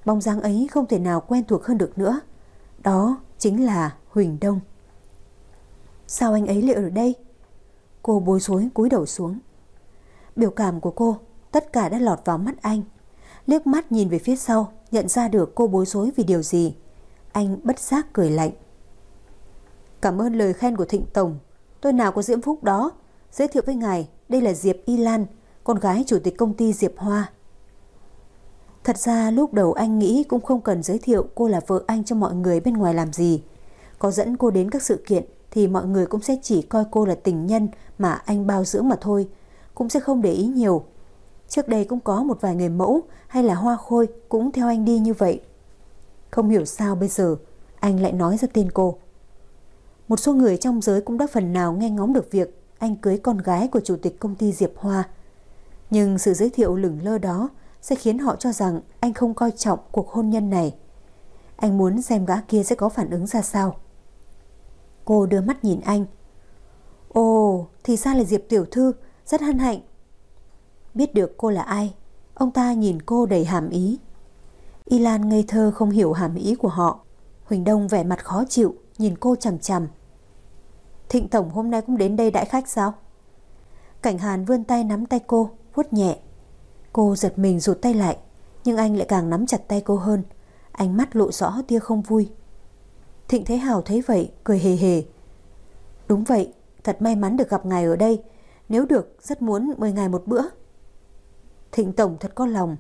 Bóng dáng ấy không thể nào quen thuộc hơn được nữa. Đó chính là Huỳnh Đông. Sao anh ấy lại ở đây? Cô bối rối cúi đầu xuống. Biểu cảm của cô tất cả đã lọt vào mắt anh. Liếc mắt nhìn về phía sau, nhận ra được cô bối rối vì điều gì. Anh bất giác cười lạnh. Cảm ơn lời khen của Thịnh Tổng. Tôi nào có diễm phúc đó. Giới thiệu với ngài, đây là Diệp Y Lan, con gái chủ tịch công ty Diệp Hoa. Thật ra lúc đầu anh nghĩ cũng không cần giới thiệu cô là vợ anh cho mọi người bên ngoài làm gì. Có dẫn cô đến các sự kiện thì mọi người cũng sẽ chỉ coi cô là tình nhân mà anh bao dưỡng mà thôi, cũng sẽ không để ý nhiều. Trước đây cũng có một vài người mẫu hay là hoa khôi cũng theo anh đi như vậy. Không hiểu sao bây giờ anh lại nói ra tên cô. Một số người trong giới cũng đã phần nào nghe ngóng được việc anh cưới con gái của chủ tịch công ty Diệp Hoa. Nhưng sự giới thiệu lửng lơ đó sẽ khiến họ cho rằng anh không coi trọng cuộc hôn nhân này. Anh muốn xem gã kia sẽ có phản ứng ra sao. Cô đưa mắt nhìn anh. Ồ, thì ra là Diệp Tiểu Thư, rất hân hạnh. Biết được cô là ai, ông ta nhìn cô đầy hàm ý. Y Lan ngây thơ không hiểu hàm ý của họ. Huỳnh Đông vẻ mặt khó chịu, nhìn cô chằm chằm. Thịnh Tổng hôm nay cũng đến đây đãi khách sao? Cảnh Hàn vươn tay nắm tay cô, vuốt nhẹ. Cô giật mình rụt tay lại, nhưng anh lại càng nắm chặt tay cô hơn. Ánh mắt lộ rõ tia không vui. Thịnh Thế Hào thấy vậy, cười hề hề. Đúng vậy, thật may mắn được gặp ngài ở đây. Nếu được, rất muốn mời ngài một bữa. Thịnh Tổng thật có lòng,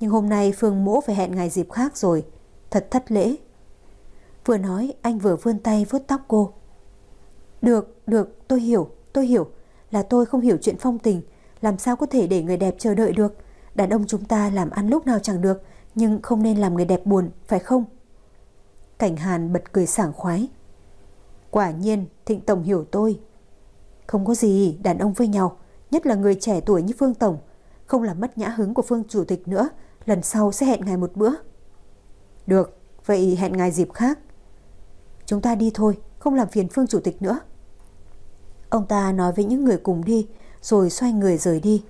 nhưng hôm nay Phương Mỗ phải hẹn ngày dịp khác rồi. Thật thất lễ. Vừa nói, anh vừa vươn tay vuốt tóc cô. Được, được, tôi hiểu, tôi hiểu. Là tôi không hiểu chuyện phong tình. Làm sao có thể để người đẹp chờ đợi được. Đàn ông chúng ta làm ăn lúc nào chẳng được, nhưng không nên làm người đẹp buồn, phải không? Cảnh Hàn bật cười sảng khoái. Quả nhiên, Thịnh Tổng hiểu tôi. Không có gì, đàn ông với nhau, nhất là người trẻ tuổi như Phương Tổng. Không làm mất nhã hứng của Phương Chủ tịch nữa, lần sau sẽ hẹn ngài một bữa. Được, vậy hẹn ngài dịp khác. Chúng ta đi thôi, không làm phiền Phương Chủ tịch nữa. Ông ta nói với những người cùng đi, rồi xoay người rời đi.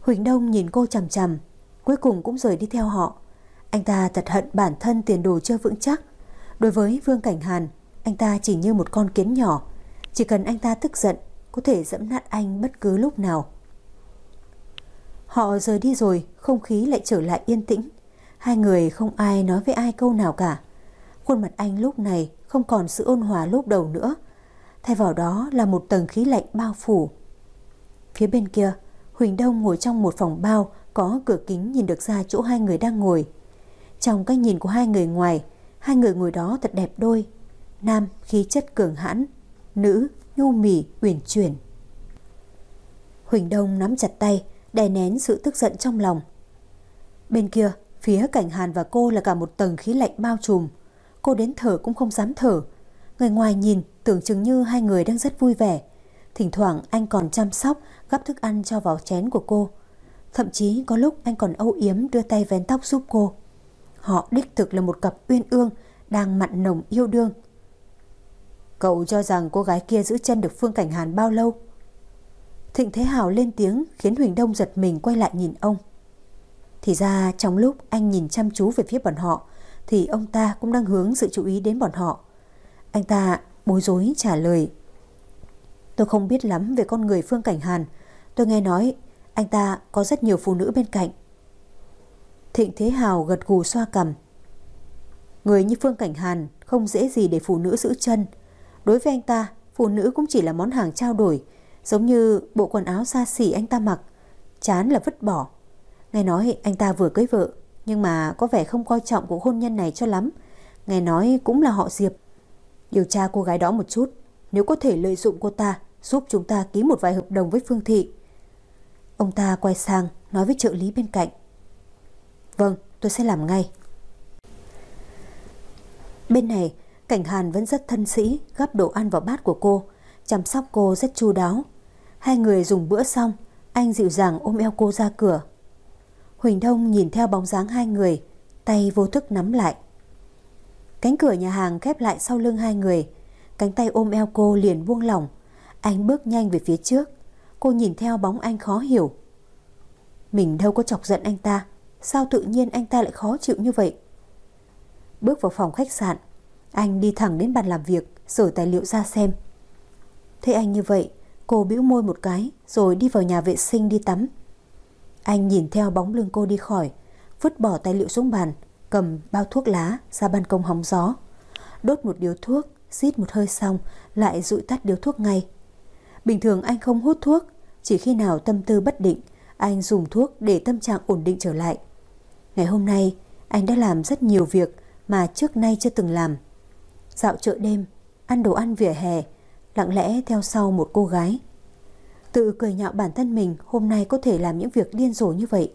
Huỳnh Đông nhìn cô chằm chằm, cuối cùng cũng rời đi theo họ. Anh ta thật hận bản thân tiền đồ chưa vững chắc. Đối với Vương Cảnh Hàn, anh ta chỉ như một con kiến nhỏ. Chỉ cần anh ta tức giận, có thể dẫm nát anh bất cứ lúc nào. Họ rời đi rồi, không khí lại trở lại yên tĩnh. Hai người không ai nói với ai câu nào cả. Khuôn mặt anh lúc này không còn sự ôn hòa lúc đầu nữa. Thay vào đó là một tầng khí lạnh bao phủ. Phía bên kia, Huỳnh Đông ngồi trong một phòng bao có cửa kính nhìn được ra chỗ hai người đang ngồi. Trong cách nhìn của hai người ngoài, hai người ngồi đó thật đẹp đôi. Nam khí chất cường hãn, nữ nhu mì uyển chuyển. Huỳnh Đông nắm chặt tay, đè nén sự tức giận trong lòng. Bên kia, phía cảnh Hàn và cô là cả một tầng khí lạnh bao trùm. Cô đến thở cũng không dám thở. Người ngoài nhìn tưởng chừng như hai người đang rất vui vẻ. Thỉnh thoảng anh còn chăm sóc gắp thức ăn cho vào chén của cô. Thậm chí có lúc anh còn âu yếm đưa tay vén tóc giúp cô. Họ đích thực là một cặp uyên ương đang mặn nồng yêu đương. Cậu cho rằng cô gái kia giữ chân được Phương Cảnh Hàn bao lâu? Thịnh Thế Hào lên tiếng khiến Huỳnh Đông giật mình quay lại nhìn ông. Thì ra trong lúc anh nhìn chăm chú về phía bọn họ thì ông ta cũng đang hướng sự chú ý đến bọn họ. Anh ta bối rối trả lời. Tôi không biết lắm về con người Phương Cảnh Hàn. Tôi nghe nói anh ta có rất nhiều phụ nữ bên cạnh. Thịnh Thế Hào gật gù xoa cầm. Người như Phương Cảnh Hàn không dễ gì để phụ nữ giữ chân. Đối với anh ta, phụ nữ cũng chỉ là món hàng trao đổi, giống như bộ quần áo xa xỉ anh ta mặc, chán là vứt bỏ. Nghe nói anh ta vừa cưới vợ, nhưng mà có vẻ không coi trọng cuộc hôn nhân này cho lắm. Nghe nói cũng là họ Diệp. Điều tra cô gái đó một chút, nếu có thể lợi dụng cô ta, giúp chúng ta ký một vài hợp đồng với Phương Thị. Ông ta quay sang nói với trợ lý bên cạnh. Vâng, tôi sẽ làm ngay. Bên này, Cảnh Hàn vẫn rất thân sĩ, gắp đồ ăn vào bát của cô, chăm sóc cô rất chu đáo. Hai người dùng bữa xong, anh dịu dàng ôm eo cô ra cửa. Huỳnh Đông nhìn theo bóng dáng hai người, tay vô thức nắm lại. Cánh cửa nhà hàng khép lại sau lưng hai người, cánh tay ôm eo cô liền buông lỏng. Anh bước nhanh về phía trước, cô nhìn theo bóng anh khó hiểu. Mình đâu có chọc giận anh ta, sao tự nhiên anh ta lại khó chịu như vậy? Bước vào phòng khách sạn, anh đi thẳng đến bàn làm việc, sửa tài liệu ra xem. thế anh như vậy, cô bĩu môi một cái rồi đi vào nhà vệ sinh đi tắm. Anh nhìn theo bóng lưng cô đi khỏi, vứt bỏ tài liệu xuống bàn, cầm bao thuốc lá ra ban công hóng gió. Đốt một điếu thuốc, xít một hơi xong, lại dụi tắt điếu thuốc ngay. Bình thường anh không hút thuốc, chỉ khi nào tâm tư bất định, anh dùng thuốc để tâm trạng ổn định trở lại. Ngày hôm nay, anh đã làm rất nhiều việc mà trước nay chưa từng làm. Dạo chợ đêm, ăn đồ ăn vỉa hè, lặng lẽ theo sau một cô gái. Tự cười nhạo bản thân mình hôm nay có thể làm những việc điên rồ như vậy.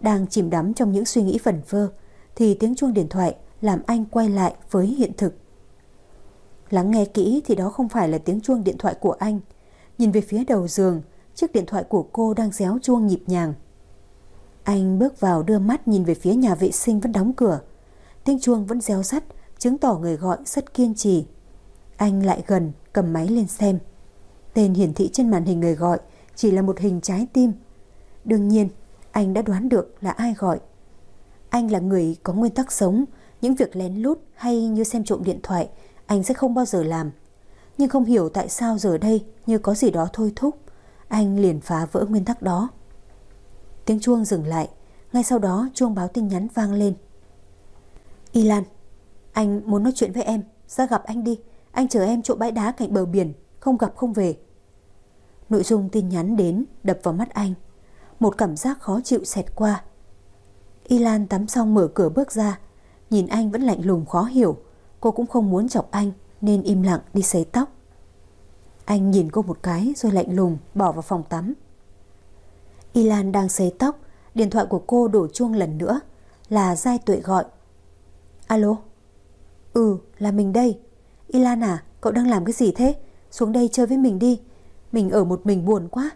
Đang chìm đắm trong những suy nghĩ vẩn vơ, thì tiếng chuông điện thoại làm anh quay lại với hiện thực. Lắng nghe kỹ thì đó không phải là tiếng chuông điện thoại của anh. Nhìn về phía đầu giường, chiếc điện thoại của cô đang réo chuông nhịp nhàng. Anh bước vào đưa mắt nhìn về phía nhà vệ sinh vẫn đóng cửa. Tiếng chuông vẫn réo sắt, chứng tỏ người gọi rất kiên trì. Anh lại gần, cầm máy lên xem. Tên hiển thị trên màn hình người gọi chỉ là một hình trái tim. Đương nhiên, anh đã đoán được là ai gọi. Anh là người có nguyên tắc sống, những việc lén lút hay như xem trộm điện thoại, anh sẽ không bao giờ làm. Nhưng không hiểu tại sao giờ đây như có gì đó thôi thúc, anh liền phá vỡ nguyên tắc đó. Tiếng chuông dừng lại, ngay sau đó chuông báo tin nhắn vang lên. Y Lan, Anh muốn nói chuyện với em, ra gặp anh đi. Anh chờ em chỗ bãi đá cạnh bờ biển, không gặp không về. Nội dung tin nhắn đến đập vào mắt anh. Một cảm giác khó chịu xẹt qua. Y Lan tắm xong mở cửa bước ra. Nhìn anh vẫn lạnh lùng khó hiểu. Cô cũng không muốn chọc anh nên im lặng đi sấy tóc. Anh nhìn cô một cái rồi lạnh lùng bỏ vào phòng tắm. Y Lan đang sấy tóc, điện thoại của cô đổ chuông lần nữa, là Giai Tuệ gọi. Alo? Ừ, là mình đây. Ilan à, cậu đang làm cái gì thế? Xuống đây chơi với mình đi. Mình ở một mình buồn quá.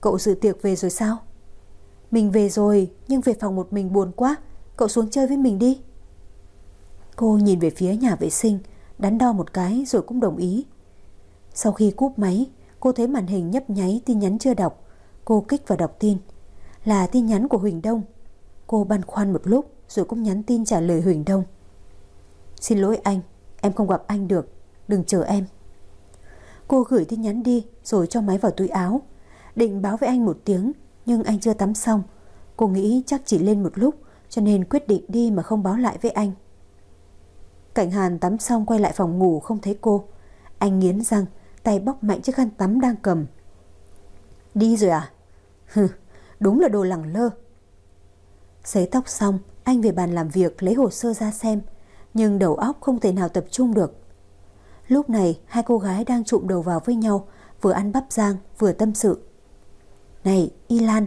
Cậu dự tiệc về rồi sao? Mình về rồi, nhưng về phòng một mình buồn quá. Cậu xuống chơi với mình đi. Cô nhìn về phía nhà vệ sinh, đắn đo một cái rồi cũng đồng ý. Sau khi cúp máy, cô thấy màn hình nhấp nháy tin nhắn chưa đọc. Cô kích vào đọc tin. Là tin nhắn của Huỳnh Đông. Cô băn khoăn một lúc rồi cũng nhắn tin trả lời Huỳnh Đông. Xin lỗi anh, em không gặp anh được. Đừng chờ em. Cô gửi tin nhắn đi rồi cho máy vào túi áo. Định báo với anh một tiếng nhưng anh chưa tắm xong. Cô nghĩ chắc chỉ lên một lúc cho nên quyết định đi mà không báo lại với anh. Cảnh Hàn tắm xong quay lại phòng ngủ không thấy cô. Anh nghiến răng, tay bóc mạnh chiếc khăn tắm đang cầm. Đi rồi à? Hừ, đúng là đồ lẳng lơ. Sấy tóc xong, anh về bàn làm việc lấy hồ sơ ra xem, nhưng đầu óc không thể nào tập trung được. Lúc này, hai cô gái đang trụm đầu vào với nhau, vừa ăn bắp rang, vừa tâm sự. Này, Y Lan,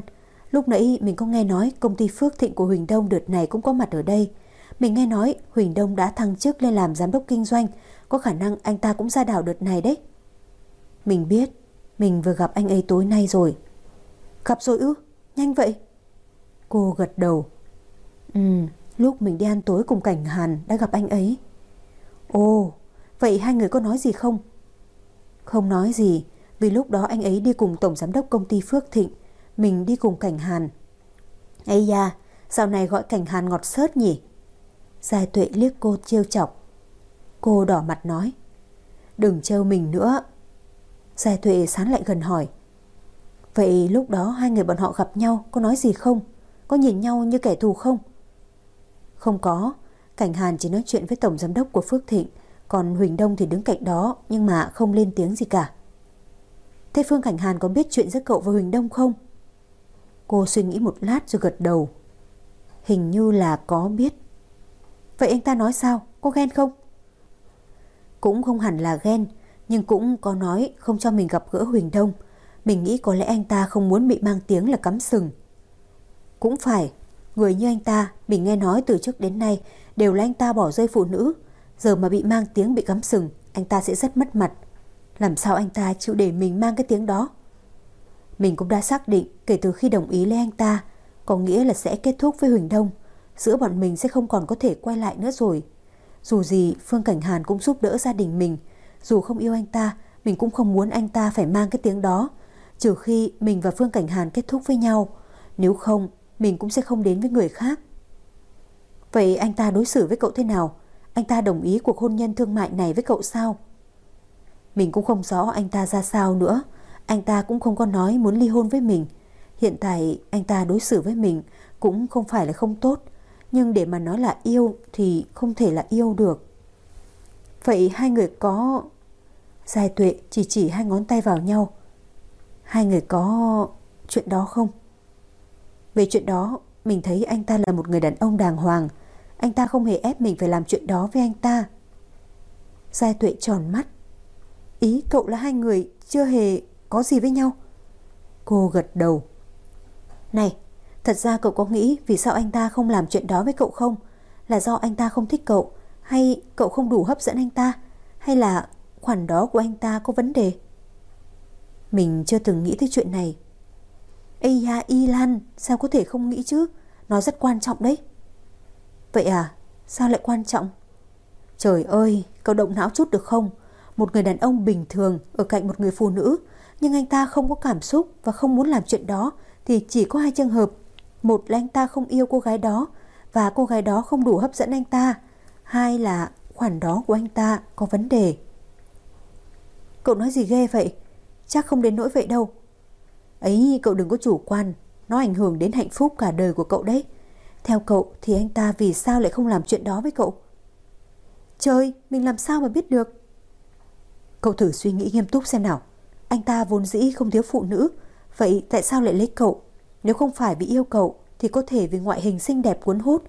lúc nãy mình có nghe nói công ty Phước Thịnh của Huỳnh Đông đợt này cũng có mặt ở đây. Mình nghe nói Huỳnh Đông đã thăng chức lên làm giám đốc kinh doanh, có khả năng anh ta cũng ra đảo đợt này đấy. Mình biết, mình vừa gặp anh ấy tối nay rồi. Gặp rồi ư? Nhanh vậy? Cô gật đầu. Ừ, lúc mình đi ăn tối cùng cảnh Hàn đã gặp anh ấy. Ồ, vậy hai người có nói gì không? Không nói gì, vì lúc đó anh ấy đi cùng tổng giám đốc công ty Phước Thịnh, mình đi cùng cảnh Hàn. Ây da, dạo này gọi cảnh Hàn ngọt sớt nhỉ? Giai tuệ liếc cô trêu chọc. Cô đỏ mặt nói. Đừng trêu mình nữa. Giai tuệ sán lại gần hỏi. Vậy lúc đó hai người bọn họ gặp nhau có nói gì không? Có nhìn nhau như kẻ thù không? Không có. Cảnh Hàn chỉ nói chuyện với tổng giám đốc của Phước Thịnh. Còn Huỳnh Đông thì đứng cạnh đó nhưng mà không lên tiếng gì cả. Thế Phương Cảnh Hàn có biết chuyện giữa cậu và Huỳnh Đông không? Cô suy nghĩ một lát rồi gật đầu. Hình như là có biết. Vậy anh ta nói sao? Có ghen không? Cũng không hẳn là ghen, nhưng cũng có nói không cho mình gặp gỡ Huỳnh Đông. Mình nghĩ có lẽ anh ta không muốn bị mang tiếng là cắm sừng. Cũng phải, người như anh ta, mình nghe nói từ trước đến nay đều là anh ta bỏ rơi phụ nữ. Giờ mà bị mang tiếng bị cắm sừng, anh ta sẽ rất mất mặt. Làm sao anh ta chịu để mình mang cái tiếng đó? Mình cũng đã xác định kể từ khi đồng ý lấy anh ta, có nghĩa là sẽ kết thúc với Huỳnh Đông. Giữa bọn mình sẽ không còn có thể quay lại nữa rồi. Dù gì Phương Cảnh Hàn cũng giúp đỡ gia đình mình Dù không yêu anh ta Mình cũng không muốn anh ta phải mang cái tiếng đó Trừ khi mình và Phương Cảnh Hàn kết thúc với nhau Nếu không mình cũng sẽ không đến với người khác Vậy anh ta đối xử với cậu thế nào Anh ta đồng ý cuộc hôn nhân thương mại này với cậu sao Mình cũng không rõ anh ta ra sao nữa Anh ta cũng không có nói muốn ly hôn với mình Hiện tại anh ta đối xử với mình Cũng không phải là không tốt nhưng để mà nói là yêu thì không thể là yêu được. Vậy hai người có... Giai tuệ chỉ chỉ hai ngón tay vào nhau. Hai người có chuyện đó không? Về chuyện đó, mình thấy anh ta là một người đàn ông đàng hoàng. Anh ta không hề ép mình phải làm chuyện đó với anh ta. Giai tuệ tròn mắt. Ý cậu là hai người chưa hề có gì với nhau. Cô gật đầu. Này, Thật ra cậu có nghĩ vì sao anh ta không làm chuyện đó với cậu không? Là do anh ta không thích cậu hay cậu không đủ hấp dẫn anh ta hay là khoản đó của anh ta có vấn đề? Mình chưa từng nghĩ tới chuyện này. Ây da Y Lan, sao có thể không nghĩ chứ? Nó rất quan trọng đấy. Vậy à, sao lại quan trọng? Trời ơi, cậu động não chút được không? Một người đàn ông bình thường ở cạnh một người phụ nữ nhưng anh ta không có cảm xúc và không muốn làm chuyện đó thì chỉ có hai trường hợp một là anh ta không yêu cô gái đó và cô gái đó không đủ hấp dẫn anh ta. Hai là khoản đó của anh ta có vấn đề. Cậu nói gì ghê vậy? Chắc không đến nỗi vậy đâu. Ấy cậu đừng có chủ quan, nó ảnh hưởng đến hạnh phúc cả đời của cậu đấy. Theo cậu thì anh ta vì sao lại không làm chuyện đó với cậu? Trời, mình làm sao mà biết được? Cậu thử suy nghĩ nghiêm túc xem nào. Anh ta vốn dĩ không thiếu phụ nữ, vậy tại sao lại lấy cậu? Nếu không phải vì yêu cậu thì có thể vì ngoại hình xinh đẹp cuốn hút.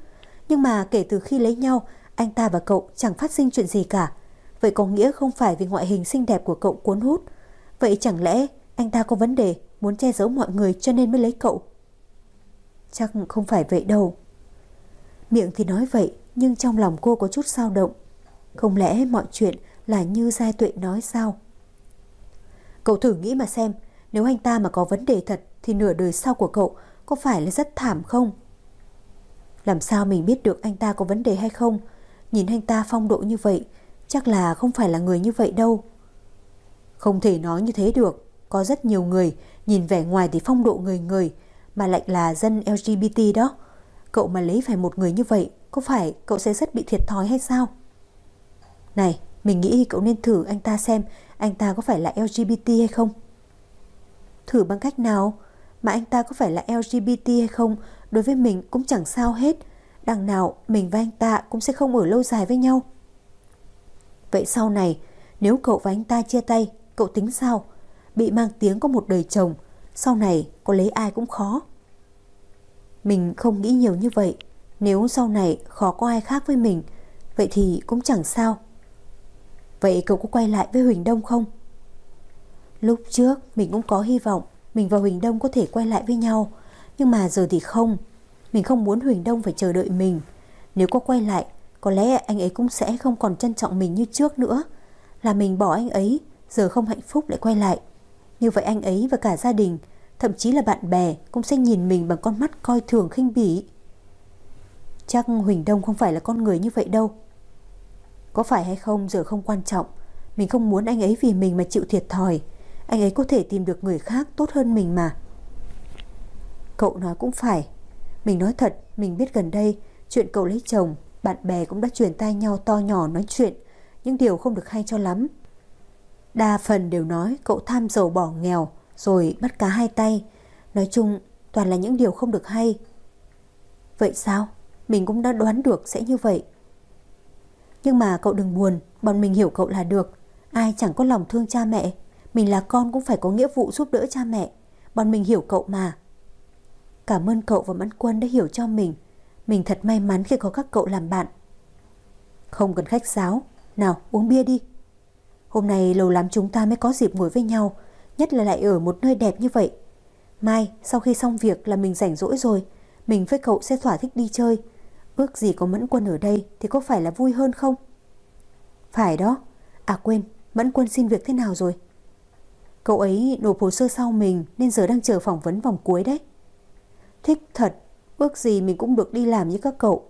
Nhưng mà kể từ khi lấy nhau, anh ta và cậu chẳng phát sinh chuyện gì cả. Vậy có nghĩa không phải vì ngoại hình xinh đẹp của cậu cuốn hút. Vậy chẳng lẽ anh ta có vấn đề muốn che giấu mọi người cho nên mới lấy cậu? Chắc không phải vậy đâu. Miệng thì nói vậy, nhưng trong lòng cô có chút dao động. Không lẽ mọi chuyện là như Giai Tuệ nói sao? Cậu thử nghĩ mà xem, nếu anh ta mà có vấn đề thật thì nửa đời sau của cậu có phải là rất thảm không? Làm sao mình biết được anh ta có vấn đề hay không? Nhìn anh ta phong độ như vậy, chắc là không phải là người như vậy đâu. Không thể nói như thế được, có rất nhiều người nhìn vẻ ngoài thì phong độ người người, mà lại là dân LGBT đó. Cậu mà lấy phải một người như vậy, có phải cậu sẽ rất bị thiệt thòi hay sao? Này, mình nghĩ cậu nên thử anh ta xem anh ta có phải là LGBT hay không. Thử bằng cách nào? Mà anh ta có phải là LGBT hay không đối với mình cũng chẳng sao hết. Đằng nào mình và anh ta cũng sẽ không ở lâu dài với nhau. Vậy sau này, nếu cậu và anh ta chia tay, cậu tính sao? Bị mang tiếng có một đời chồng, sau này có lấy ai cũng khó. Mình không nghĩ nhiều như vậy. Nếu sau này khó có ai khác với mình, vậy thì cũng chẳng sao. Vậy cậu có quay lại với Huỳnh Đông không? Lúc trước mình cũng có hy vọng mình và Huỳnh Đông có thể quay lại với nhau. Nhưng mà giờ thì không. Mình không muốn Huỳnh Đông phải chờ đợi mình. Nếu có quay lại, có lẽ anh ấy cũng sẽ không còn trân trọng mình như trước nữa. Là mình bỏ anh ấy, giờ không hạnh phúc lại quay lại. Như vậy anh ấy và cả gia đình, thậm chí là bạn bè cũng sẽ nhìn mình bằng con mắt coi thường khinh bỉ. Chắc Huỳnh Đông không phải là con người như vậy đâu. Có phải hay không giờ không quan trọng. Mình không muốn anh ấy vì mình mà chịu thiệt thòi. Anh ấy có thể tìm được người khác tốt hơn mình mà. Cậu nói cũng phải. Mình nói thật Mình biết gần đây Chuyện cậu lấy chồng Bạn bè cũng đã truyền tay nhau to nhỏ nói chuyện. Những điều không được hay cho lắm. Đa phần đều nói cậu tham giàu bỏ nghèo Rồi bắt cá hai tay Nói chung toàn là những điều không được hay Vậy sao? Mình cũng đã đoán được sẽ như vậy nhưng mà cậu đừng buồn, bọn mình hiểu cậu là được. Ai chẳng có lòng thương cha mẹ. Mình là con cũng phải có nghĩa vụ giúp đỡ cha mẹ. Bọn mình hiểu cậu mà. Cảm ơn cậu và Mẫn Quân đã hiểu cho mình. Mình thật may mắn khi có các cậu làm bạn. Không cần khách sáo. Nào uống bia đi. Hôm nay lâu lắm chúng ta mới có dịp ngồi với nhau. Nhất là lại ở một nơi đẹp như vậy. Mai sau khi xong việc là mình rảnh rỗi rồi. Mình với cậu sẽ thỏa thích đi chơi. Ước gì có Mẫn Quân ở đây thì có phải là vui hơn không? Phải đó. À quên, Mẫn Quân xin việc thế nào rồi? Cậu ấy nộp hồ sơ sau mình nên giờ đang chờ phỏng vấn vòng cuối đấy. Thích thật, ước gì mình cũng được đi làm như các cậu.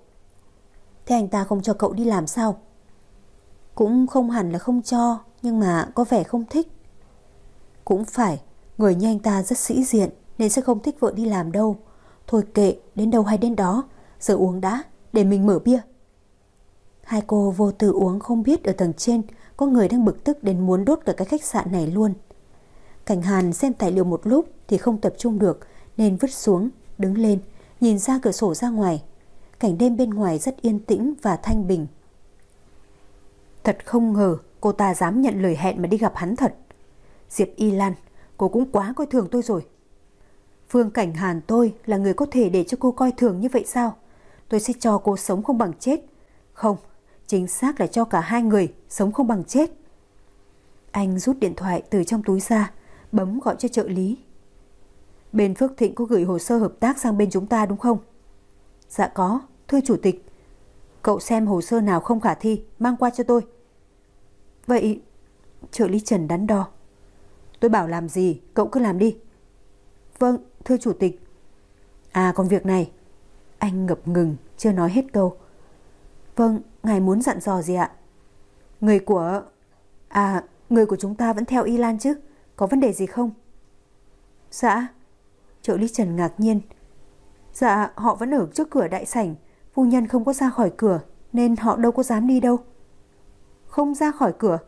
Thế anh ta không cho cậu đi làm sao? Cũng không hẳn là không cho, nhưng mà có vẻ không thích. Cũng phải, người như anh ta rất sĩ diện nên sẽ không thích vợ đi làm đâu. Thôi kệ, đến đâu hay đến đó, giờ uống đã để mình mở bia. Hai cô vô tư uống không biết ở tầng trên có người đang bực tức đến muốn đốt cả cái khách sạn này luôn. Cảnh Hàn xem tài liệu một lúc thì không tập trung được nên vứt xuống, đứng lên, nhìn ra cửa sổ ra ngoài. Cảnh đêm bên ngoài rất yên tĩnh và thanh bình. Thật không ngờ cô ta dám nhận lời hẹn mà đi gặp hắn thật. Diệp Y Lan, cô cũng quá coi thường tôi rồi. Phương Cảnh Hàn tôi là người có thể để cho cô coi thường như vậy sao? tôi sẽ cho cô sống không bằng chết. Không, chính xác là cho cả hai người sống không bằng chết. Anh rút điện thoại từ trong túi ra, bấm gọi cho trợ lý. Bên Phước Thịnh có gửi hồ sơ hợp tác sang bên chúng ta đúng không? Dạ có, thưa chủ tịch. Cậu xem hồ sơ nào không khả thi, mang qua cho tôi. Vậy, trợ lý Trần đắn đo. Tôi bảo làm gì, cậu cứ làm đi. Vâng, thưa chủ tịch. À còn việc này, anh ngập ngừng, chưa nói hết câu. Vâng, ngài muốn dặn dò gì ạ? Người của... À, người của chúng ta vẫn theo Y Lan chứ? Có vấn đề gì không? Dạ. Trợ lý Trần ngạc nhiên. Dạ, họ vẫn ở trước cửa đại sảnh. Phu nhân không có ra khỏi cửa, nên họ đâu có dám đi đâu. Không ra khỏi cửa?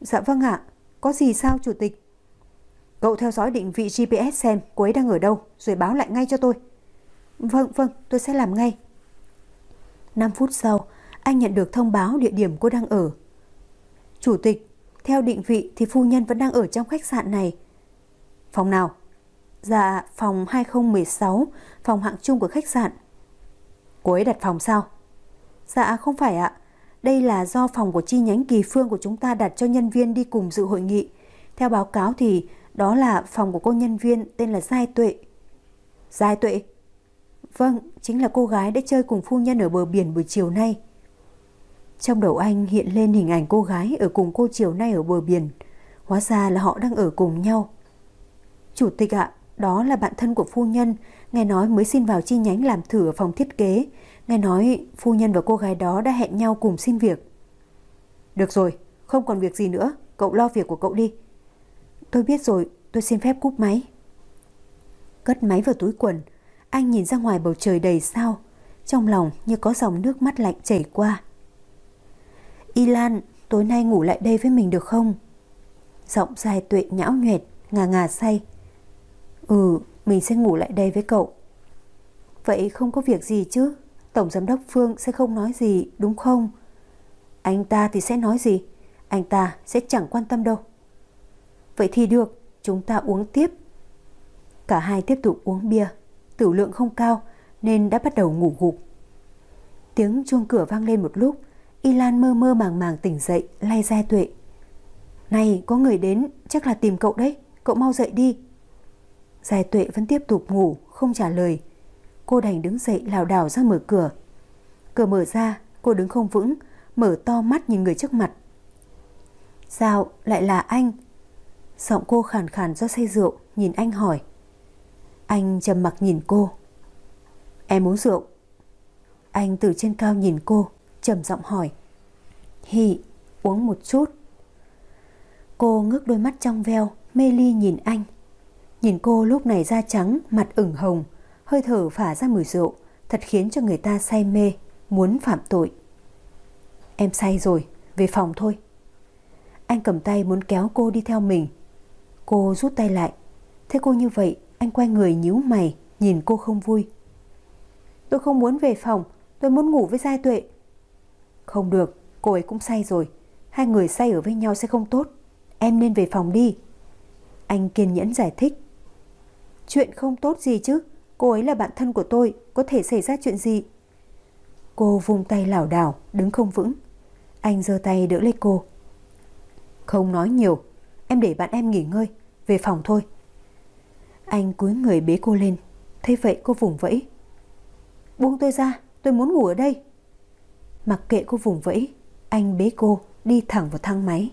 Dạ vâng ạ. Có gì sao, Chủ tịch? Cậu theo dõi định vị GPS xem cô ấy đang ở đâu, rồi báo lại ngay cho tôi. Vâng, vâng, tôi sẽ làm ngay. 5 phút sau, anh nhận được thông báo địa điểm cô đang ở. Chủ tịch, theo định vị thì phu nhân vẫn đang ở trong khách sạn này. Phòng nào? Dạ, phòng 2016, phòng hạng chung của khách sạn. Cô ấy đặt phòng sao? Dạ, không phải ạ. Đây là do phòng của chi nhánh kỳ phương của chúng ta đặt cho nhân viên đi cùng dự hội nghị. Theo báo cáo thì đó là phòng của cô nhân viên tên là Giai Tuệ. Giai Tuệ? Vâng, chính là cô gái đã chơi cùng phu nhân ở bờ biển buổi chiều nay. Trong đầu anh hiện lên hình ảnh cô gái ở cùng cô chiều nay ở bờ biển. Hóa ra là họ đang ở cùng nhau. Chủ tịch ạ, đó là bạn thân của phu nhân, nghe nói mới xin vào chi nhánh làm thử ở phòng thiết kế. Nghe nói phu nhân và cô gái đó đã hẹn nhau cùng xin việc. Được rồi, không còn việc gì nữa, cậu lo việc của cậu đi. Tôi biết rồi, tôi xin phép cúp máy. Cất máy vào túi quần, anh nhìn ra ngoài bầu trời đầy sao, trong lòng như có dòng nước mắt lạnh chảy qua. Y Lan, tối nay ngủ lại đây với mình được không? Giọng dài tuệ nhão nhuệt, ngà ngà say. Ừ, mình sẽ ngủ lại đây với cậu. Vậy không có việc gì chứ? Tổng giám đốc Phương sẽ không nói gì, đúng không? Anh ta thì sẽ nói gì? Anh ta sẽ chẳng quan tâm đâu. Vậy thì được, chúng ta uống tiếp. Cả hai tiếp tục uống bia, tử lượng không cao nên đã bắt đầu ngủ gục. Tiếng chuông cửa vang lên một lúc, Y Lan mơ mơ màng màng tỉnh dậy, lay ra tuệ. Này, có người đến, chắc là tìm cậu đấy, cậu mau dậy đi. Giai tuệ vẫn tiếp tục ngủ, không trả lời. Cô đành đứng dậy lảo đảo ra mở cửa. Cửa mở ra, cô đứng không vững, mở to mắt nhìn người trước mặt. Sao lại là anh? Giọng cô khàn khàn do say rượu, nhìn anh hỏi. Anh trầm mặc nhìn cô. Em uống rượu. Anh từ trên cao nhìn cô, trầm giọng hỏi. Hì, uống một chút. Cô ngước đôi mắt trong veo, mê ly nhìn anh. Nhìn cô lúc này da trắng, mặt ửng hồng, hơi thở phả ra mùi rượu, thật khiến cho người ta say mê, muốn phạm tội. Em say rồi, về phòng thôi. Anh cầm tay muốn kéo cô đi theo mình. Cô rút tay lại. Thế cô như vậy, anh quay người nhíu mày, nhìn cô không vui. Tôi không muốn về phòng, tôi muốn ngủ với Giai Tuệ. Không được, cô ấy cũng say rồi. Hai người say ở với nhau sẽ không tốt. Em nên về phòng đi. Anh kiên nhẫn giải thích. Chuyện không tốt gì chứ. Cô ấy là bạn thân của tôi, có thể xảy ra chuyện gì? Cô vung tay lảo đảo, đứng không vững. Anh giơ tay đỡ lấy cô. Không nói nhiều, em để bạn em nghỉ ngơi, về phòng thôi. Anh cúi người bế cô lên, thế vậy cô vùng vẫy. Buông tôi ra, tôi muốn ngủ ở đây. Mặc kệ cô vùng vẫy, anh bế cô đi thẳng vào thang máy.